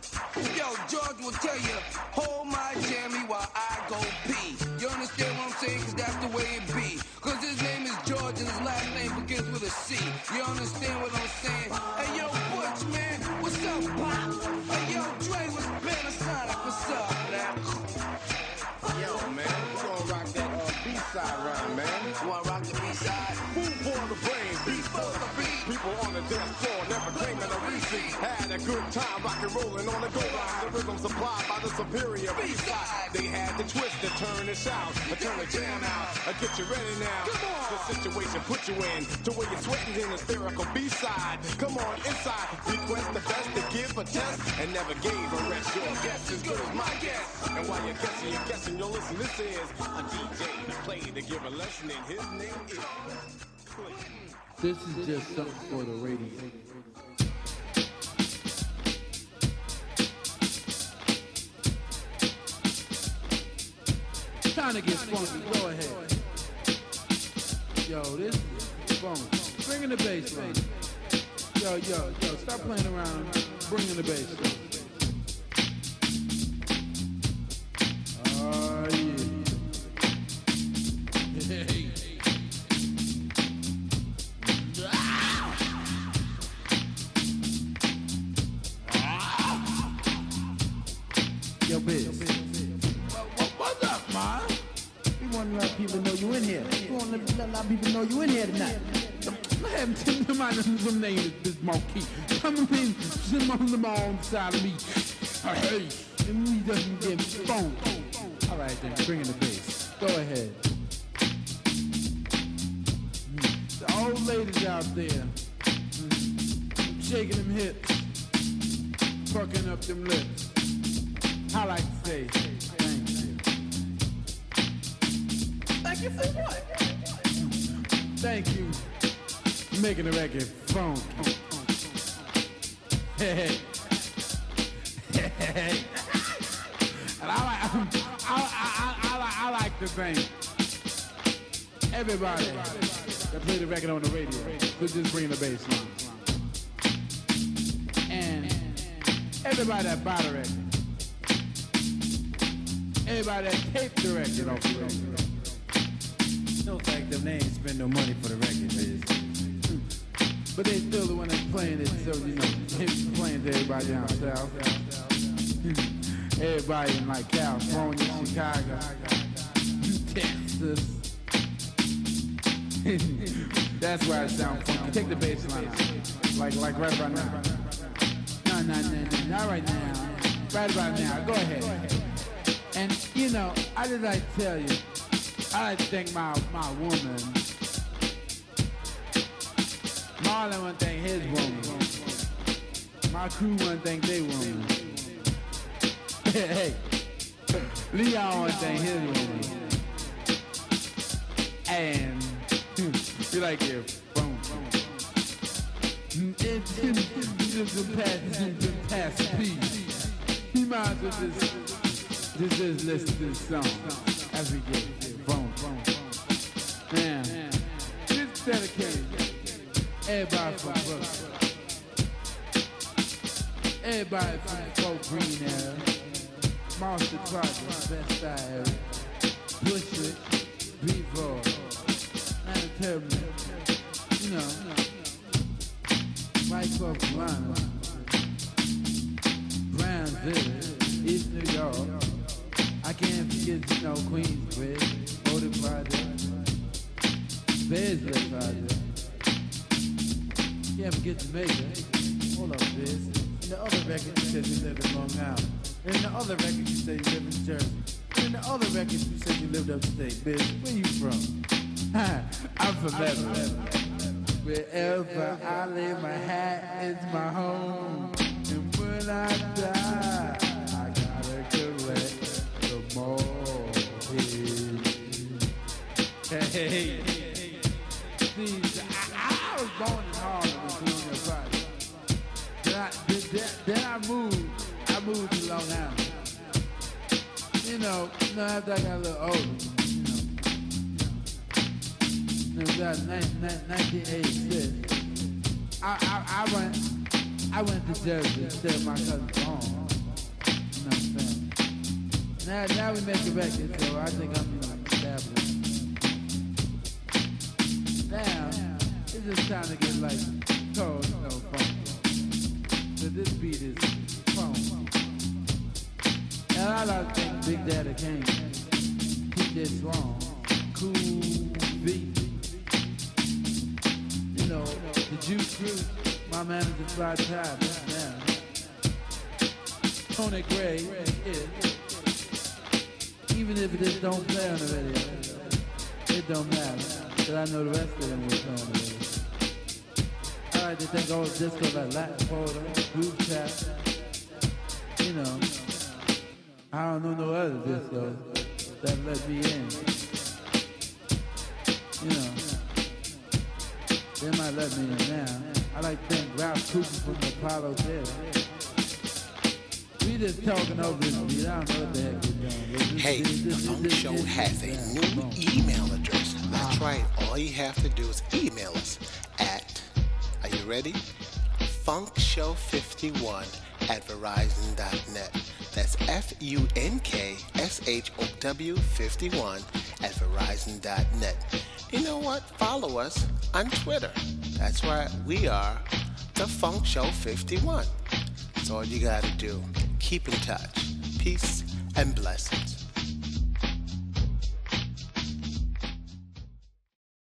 Yo, George will tell you, hold my jammy while I go pee. You understand what I'm saying? Cause that's the way begins with a C. You understand what I'm saying? Hey, yo, Butch, man, what's up, Pop? Hey, yo, Dre, what's Panasonic? What's up, now? Yo, man, we gonna rock that uh, B-side round, man. You wanna rock the B-side? Food for the brain, beat for the beat. People on the dance floor never claiming a receipt. Had a good time rock and rolling on the go line. The rhythm supplied by the superior B-side. They had to twist and turn and shout, and turn the jam out. I get you ready now. The situation put you in to where you're sweating in hysterical B-side. Come on inside, request the best to give a test and never gave a rest. Your guess is good as my guess. And while you're guessing, you're guessing. Yo, listen, this is a DJ to play to give a lesson, and his name is. This is just something for the radio. Time to get funky. Go ahead. Yo, this is funky. Bring in the bass line. Yo, yo, yo, stop playing around. Bring in the bass. Oh, yeah. Let people know you in here. Want to let a lot of people know you in here tonight. Let him tell them out some name is this monkey. Come in, them on the side of me. Hey, and we doesn't get phone. All right, then, bring in the bass. Go ahead. The old ladies out there, mm, shaking them hips, pucking up them lips. I like to say Thank you for what? Thank you making the record funky. Hey, hey. hey. And I like, I, I, I, I, I like to thank everybody that played the record on the radio for just bringing the bass line. And everybody that bought the record. Everybody that taped the record off the record. No fact them they ain't spend no money for the record, biz. Hmm. But they still the one that's playing it, so you know, it's playing to everybody down south. Hmm. Everybody in like California, Chicago, Texas. That's why it sounds funky. Take the bass line out. Like, like right about now. No, no, no, no, not right now. Right about now. Go ahead. And, you know, I just like tell you, I thank my, my woman. Marlon to thank his woman. My crew to thank their woman. hey, Leon to thank his woman. And hmm, you like your phone. Hmm, it's just a pass, just pass, please. You might as well just, just, just listen to this song as we get phone, dedicated. Everybody from Brooklyn. Everybody from Fort Greene area, Monster Project, Best Side area, Bushwick, Beaver, Manitoba, you know, White South Carolina, Brownsville, East New York. I can't forget, you know, Queensbridge, Boulder Project, Beasley Project. Can't forget Jamaica. Hold up, Biz. In the other record, you said you lived in Long Island. In the other record, you said you lived in Jersey. In the other record, you said you lived upstate. Biz, where you from? I'm from Lebanon. Wherever I lay my hat is my home. And when I die, I gotta collect the mortgage. Hey, then, I moved, I moved to Long Island. You know, you know, after I got a little older, you know, it was about 1986. I, I, I went, I went to Jersey instead of my cousin's home. You know what I'm saying? Now, now we make a record, so I think I'm, you know, established. Now, it's just time to get like cold, So this beat is funk. And I like to thank Big Daddy Kane. Keep this strong, cool beat. You know, the Juice Crew, my manager Fly Ty, now. Tony Gray, yeah. Even if it just don't play on the radio, it don't matter. Cause I know the rest of them will play on the radio. I like to thank all the discos like Latin Photo, Groove Chat. You know, I don't know no other discos that let me in. You know, they might let me in now. I like to thank Ralph Cooper from the Apollo Theater. We just talking over this beat. I don't know what the heck we're doing. Hey, the Funk Show has a new email address. That's right. All you have to do is email us are you ready? Funk Show 51 at verizon.net. That's F U N K S H O W 51 at verizon.net. You know what? Follow us on Twitter. That's right. We are the Funk Show 51. That's all you got to do. Keep in touch. Peace and blessings.